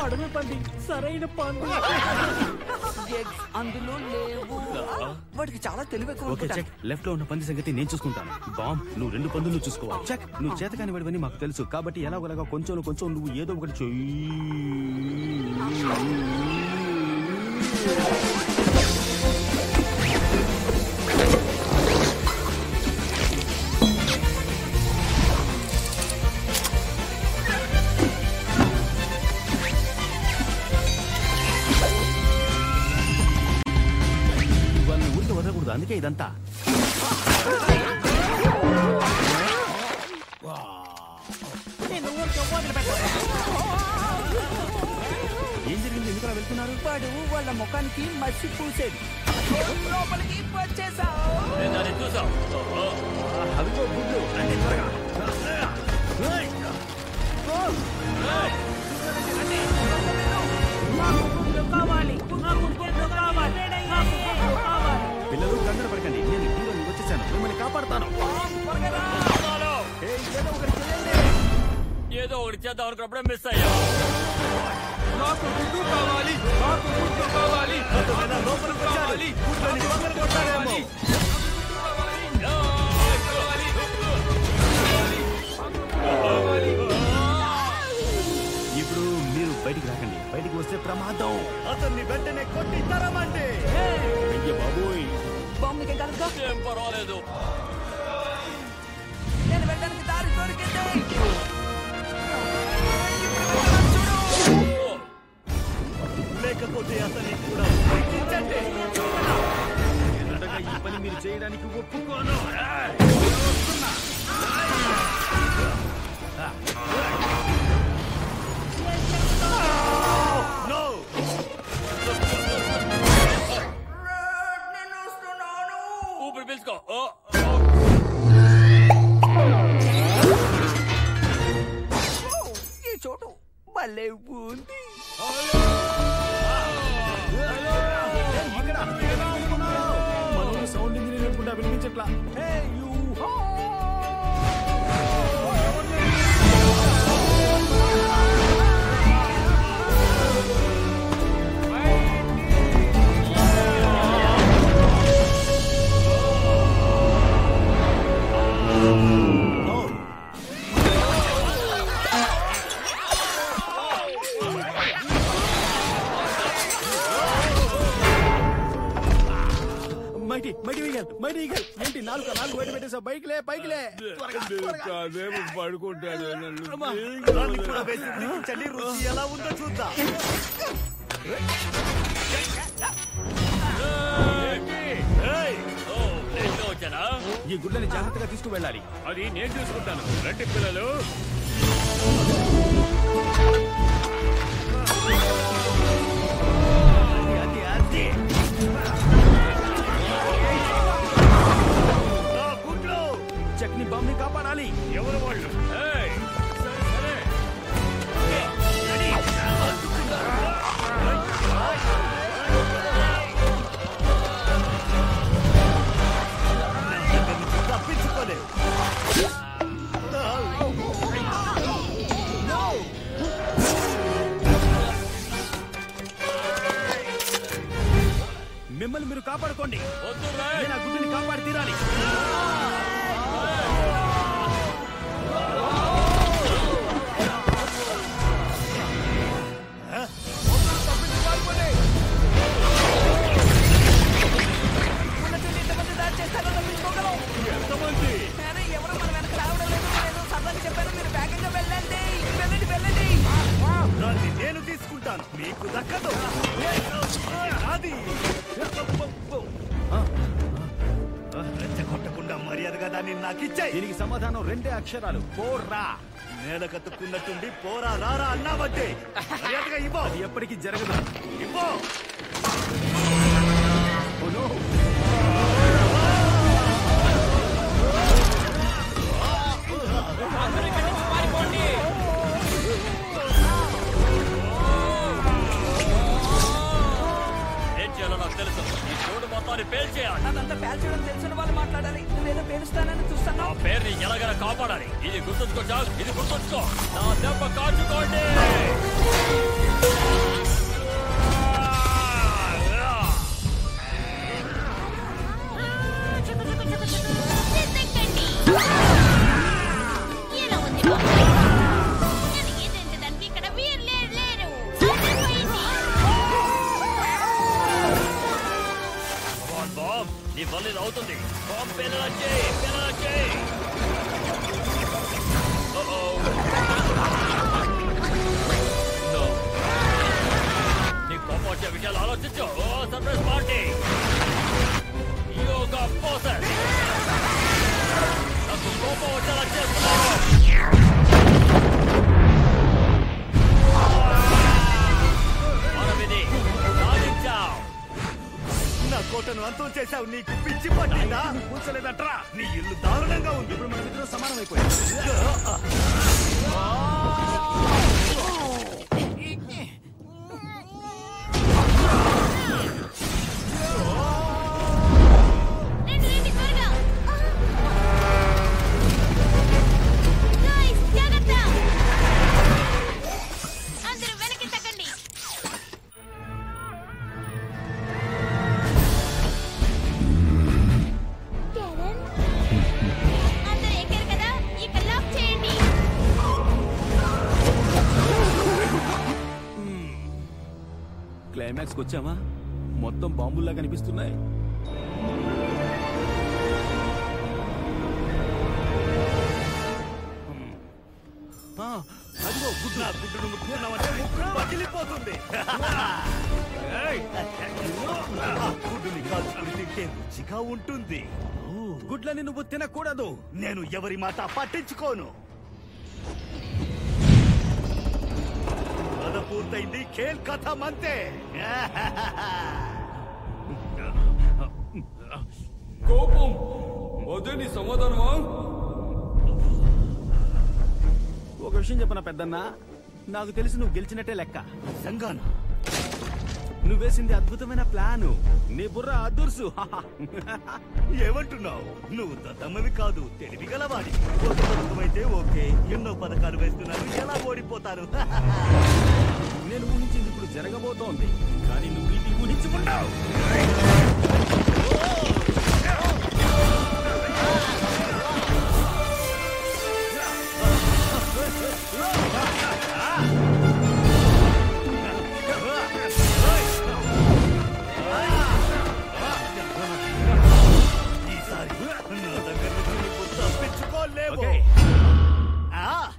అడవి పంది సరైన పంది ఎగ్స్ అందులో లేవు. వాడికి చాలా తెలివి ఎక్కువ ఓకే అనుకుంటా. చెక్ లెఫ్ట్లో ఉన్న పంది సంగతి నేను చూసుకుంటాను. బాంబ్ నువ్వు రెండు పందులు చూసుకోవాలి. చెక్ నువ్వు చేతకాని వాడివని మాకు తెలుసు. కాబట్టి ఎలాగోలాగా కొంచెం కొంచెం నువ్వు ఏదో ఒకటి వాళ్ళని ఇదంతా. ఏం జరిగింది? ఎందుకు వెళ్తున్నారు? వాడు వాళ్ళ ముఖానికి మసి పూసేది. లోపలికి వచ్చేసావు. అవిగో గుడ్లు త్వరగా. కావాలి. కావాలి. పిల్లలు కంగారు పడకండి నేను హీరోని వచ్చేసాను. మిమ్మల్ని కాపాడతాను. ఏదో ఒకటి చేద్దాం అనుకున్నప్పుడే మిస్ అయ్యా. నాకు గుడ్డు కావాలి నాకు గుడ్డు కావాలి గుడ్లని పగలు కొట్టాడేమో ఇప్పుడు మీరు బయటికి రాకండి. బయటికి వస్తే ప్రమాదం. అతన్ని వెంటనే కొట్టి తరమండి. అయ్య బాబోయ్. బాంబు నీకేం కలుగుతా ఏం పర్వాలేదు. నేను వెళ్ళడానికి దారి దొరికింది. లేకపోతే అతన్ని కూడా ఈ పని మీరు చేయడానికి ఒప్పుకోను. No! ఈ చోటు భలే ఉంది. సౌండ్ ఇంజనీర్ అనుకుంటా వినిపించట్లా ఏంటి నాలుగు నాలుగు బయట బైక్ లే లే రుచి ఎలా ఉందో చూద్దాం. ఈ గుడ్లని జాగ్రత్తగా తీసుకువెళ్ళాలి. అది నేను చూసుకుంటాను. రండి పిల్లలు. Ali. అక్షరాలు. పోరా. నేల కత్తుకున్నట్టుండి పోరా రారా అన్నావంటే. మర్యాదగా ఇవ్వు. అది ఎప్పటికీ జరగదు. ఇవ్వు. క్లైమాక్స్ వచ్చామా? మొత్తం బాంబుల్లా కనిపిస్తున్నాయి. ఆ, అదిగో గుడ్డు. నా గుడ్డును ముట్టుకున్నావంటే ముక్కు పగిలిపోతుంది. ఏయ్! ఆ గుడ్డుని కాల్చుకుని తింటే రుచిగా ఉంటుంది. గుడ్లని నువ్వు తినకూడదు. నేను ఎవరి మాట పట్టించుకోను. పూర్తయింది. ఖేల్ కథ మంతే. కోపం. అదే నీ సమాధానమా? ఒక విషయం చెప్పన పెద్దన్న? నాకు తెలిసి నువ్వు గెలిచినట్టే లెక్క. సంగాన నువ్వేసింది అద్భుతమైన ప్లాను. నీ బుర్ర అదుర్సు. [laughs] ఏమంటున్నావు? నువ్వు దద్దమ్మవి కాదు తెలివి గలవాడి. ఒక పథకమైతే ఓకే ఎన్నో పథకాలు వేస్తున్నాను ఎలా ఓడిపోతారు? నేను ఊహించింది ఇప్పుడు జరగబోతోంది కానీ నువ్వు ఇది ఊహించుకున్నావు [laughs] తప్పించుకోలేవు ఓకే. ఆ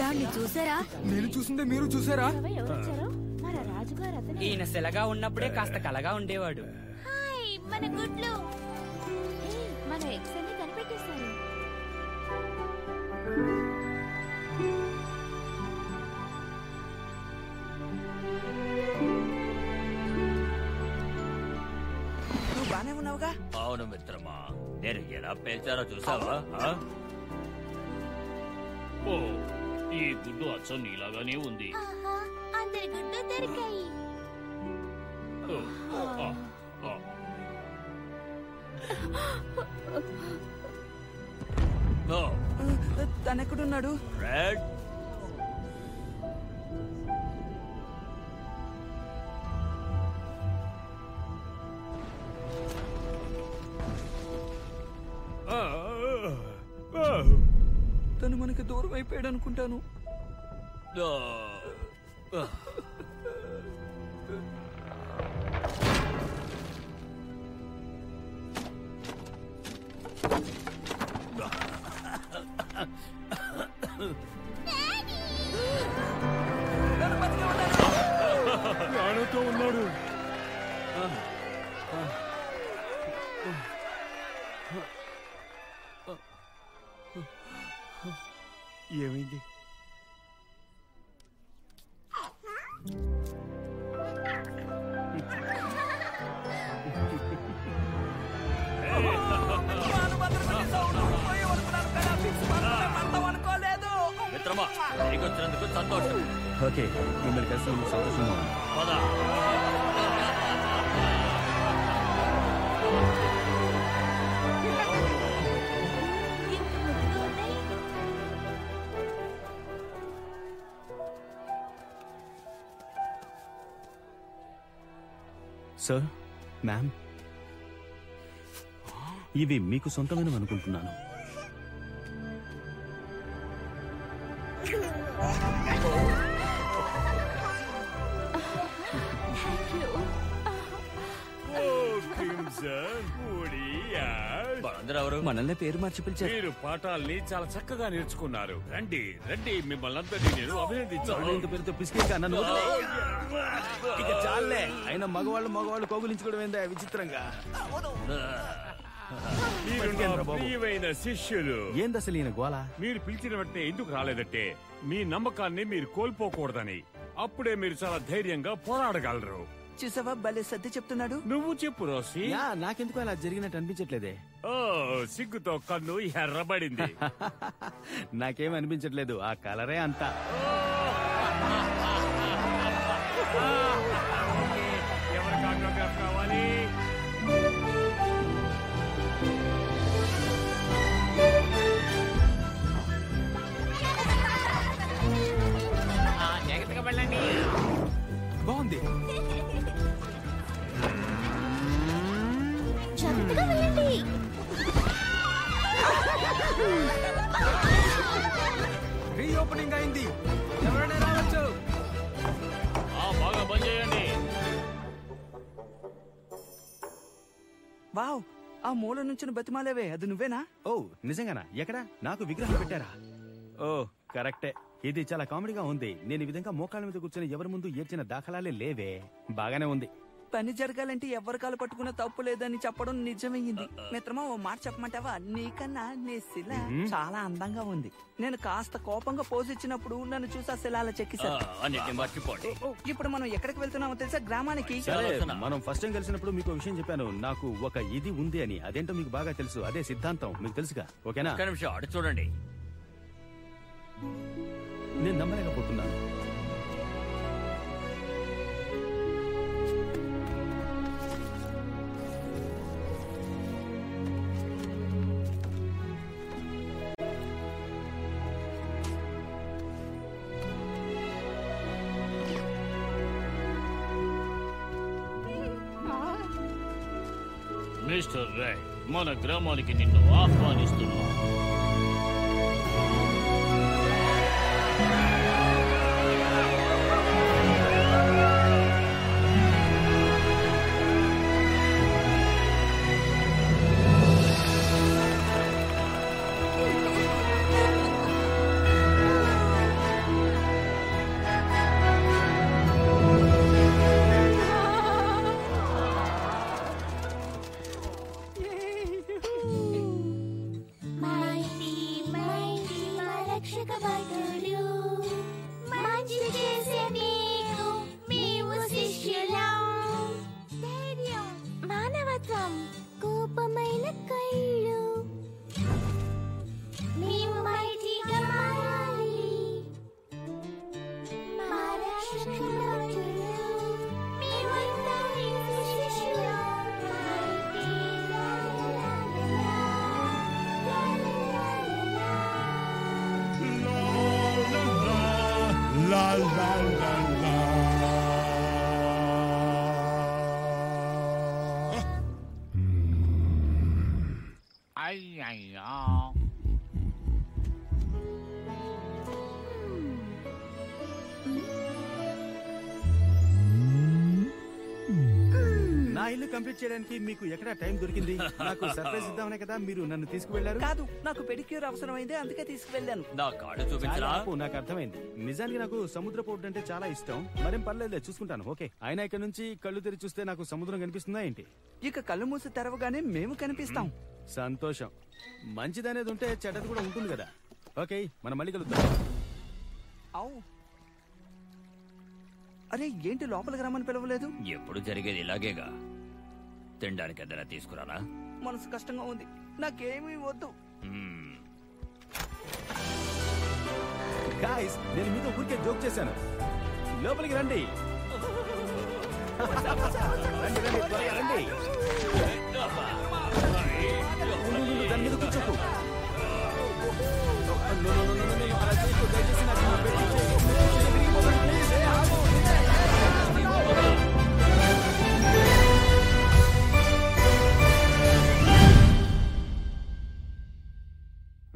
దాన్ని చూసారా? నేను చూసిందే మీరు చూసారా? ఈయన శిలగా ఉన్నప్పుడే కాస్త కలగా ఉండేవాడు. మన గుడ్లు. ఏయ్, మన ఎగ్స్ అన్ని కనిపెట్టేశారు. నువ్వు బానే ఉన్నావుగా? అవును మిత్రమా. నేను ఎలా పేల్చారో చూసావా? ఆ? ఓ ఈ గుడ్డు అచ్చం నీలాగానే ఉంది. ఆహా, అందరి గుడ్లు దొరికాయి. ఓ, ఆ, ఆ. ఓ, తను ఎక్కడున్నాడు రెడ్ తను మనకి దూరం అయిపోయాడు అనుకుంటాను 嗯。సార్ మ్యామ్. ఇవి మీకు సొంతమైనవి అనుకుంటున్నాను. పేరు మార్చి పిలిచారు. మీరు పాఠాల్ని చాలా చక్కగా నేర్చుకున్నారు. రండి రండి మిమ్మల్ని అందరినీ నేను అభినందించాను ఇంత పేరుతో పిసికేక నన్ను. ఇక చాలే. అయినా మగవాళ్ళు మగవాళ్ళు కోగులించుకోవడం ఏందా విచిత్రంగా. ప్రియమైన శిష్యులు. ఏంది అసలు ఈయన గోల? మీరు పిలిచిన వెంటనే ఎందుకు రాలేదంటే మీ నమ్మకాన్ని మీరు కోల్పోకూడదని. అప్పుడే మీరు చాలా ధైర్యంగా పోరాడగలరు. చూసావా? భలే సర్ది చెప్తున్నాడు. నువ్వు చెప్పు రోసి. యా నాకెందుకు అలా జరిగినట్టు అనిపించట్లేదే. ఓ సిగ్గుతో కన్ను ఎర్రబడింది. [laughs] నాకేం అనిపించట్లేదు ఆ కలరే అంతా. రీఓపెనింగ్ అయింది. ఎవరైనా రావచ్చు? ఆ, బాగా బంద్ చేయండి. వావ్ ఆ మూల నుంచి బతిమాలేవే అది నువ్వేనా? ఓ నిజంగానా? ఎక్కడ? నాకు విగ్రహం పెట్టారా? ఓ కరెక్టే. ఇది చాలా కామెడీగా ఉంది. నేను ఈ విధంగా మోకాళ్ళ మీద కూర్చొని ఎవరి ముందు ఏడ్చిన దాఖలాలే లేవే. బాగానే ఉంది. పని జరగాలంటే ఎవరి కాలు పట్టుకున్న తప్పు లేదని చెప్పడం నిజమయ్యింది. మిత్రమా ఓ మాట చెప్పమంటావా? నీకన్నా నీ శిల. చాలా అందంగా ఉంది. నేను కాస్త కోపంగా పోజ్ ఇచ్చినప్పుడు నన్ను చూసి ఆ శిల అలా ఇప్పుడు మనం ఎక్కడికి వెళ్తున్నామో తెలుసా? గ్రామానికి. మనం ఫస్ట్ టైం కలిసినప్పుడు మీకు విషయం చెప్పాను. నాకు ఒక ఇది ఉంది అని. అదేంటో మీకు బాగా తెలుసు. అదే సిద్ధాంతం. మీకు తెలుసుగా? ఓకేనా? చూడండి. నేను నమ్మలేకపోతున్నాను. గ్రామానికి నిన్ను ఆహ్వానిస్తున్నాను చేయడానికి మీకు ఎక్కడ టైం దొరికింది? నాకు సర్ప్రైజ్ ఇద్దామనే కదా మీరు నన్ను తీసుకువెళ్ళారు కాదు నాకు పెడిక్యూర్ అవసరమైంది అందుకే తీసుకువెళ్ళాను. నా కార్డు చూపించరా? ఆపు, నాకు అర్థమైంది. నిజానికి నాకు సముద్ర పోటు అంటే చాలా ఇష్టం. మరేం పర్లేదులే చూసుకుంటాను. ఓకే. అయినా ఇక్కడ నుంచి కళ్ళు తెరిచి చూస్తే నాకు సముద్రం కనిపిస్తుందా ఏంటి? ఇక కళ్ళు మూసి తెరవగానే మేము కనిపిస్తాం. సంతోషం. మంచిదనేది ఉంటే చెడ్డది కూడా ఉంటుంది కదా. ఓకే మనం మళ్ళీ కలుద్దాం. అవు అరే ఏంటి లోపలికి రమ్మని పిలవలేదు? ఎప్పుడు జరిగేది ఇలాగేగా? తినడానికి ఏదైనా తీసుకురానా మనసు కష్టంగా ఉంది నాకేమీ వద్దు. గాయస్ నేను మీతో ఊరికే జోక్ చేశాను లోపలికి రండి రండి రండి త్వరగా రండి ఉండు, ఉండు, దాని మీద కూర్చోకు No, no, no, no, no, no, అలా చేయకు. దయచేసి నాకు నా పెట్టి.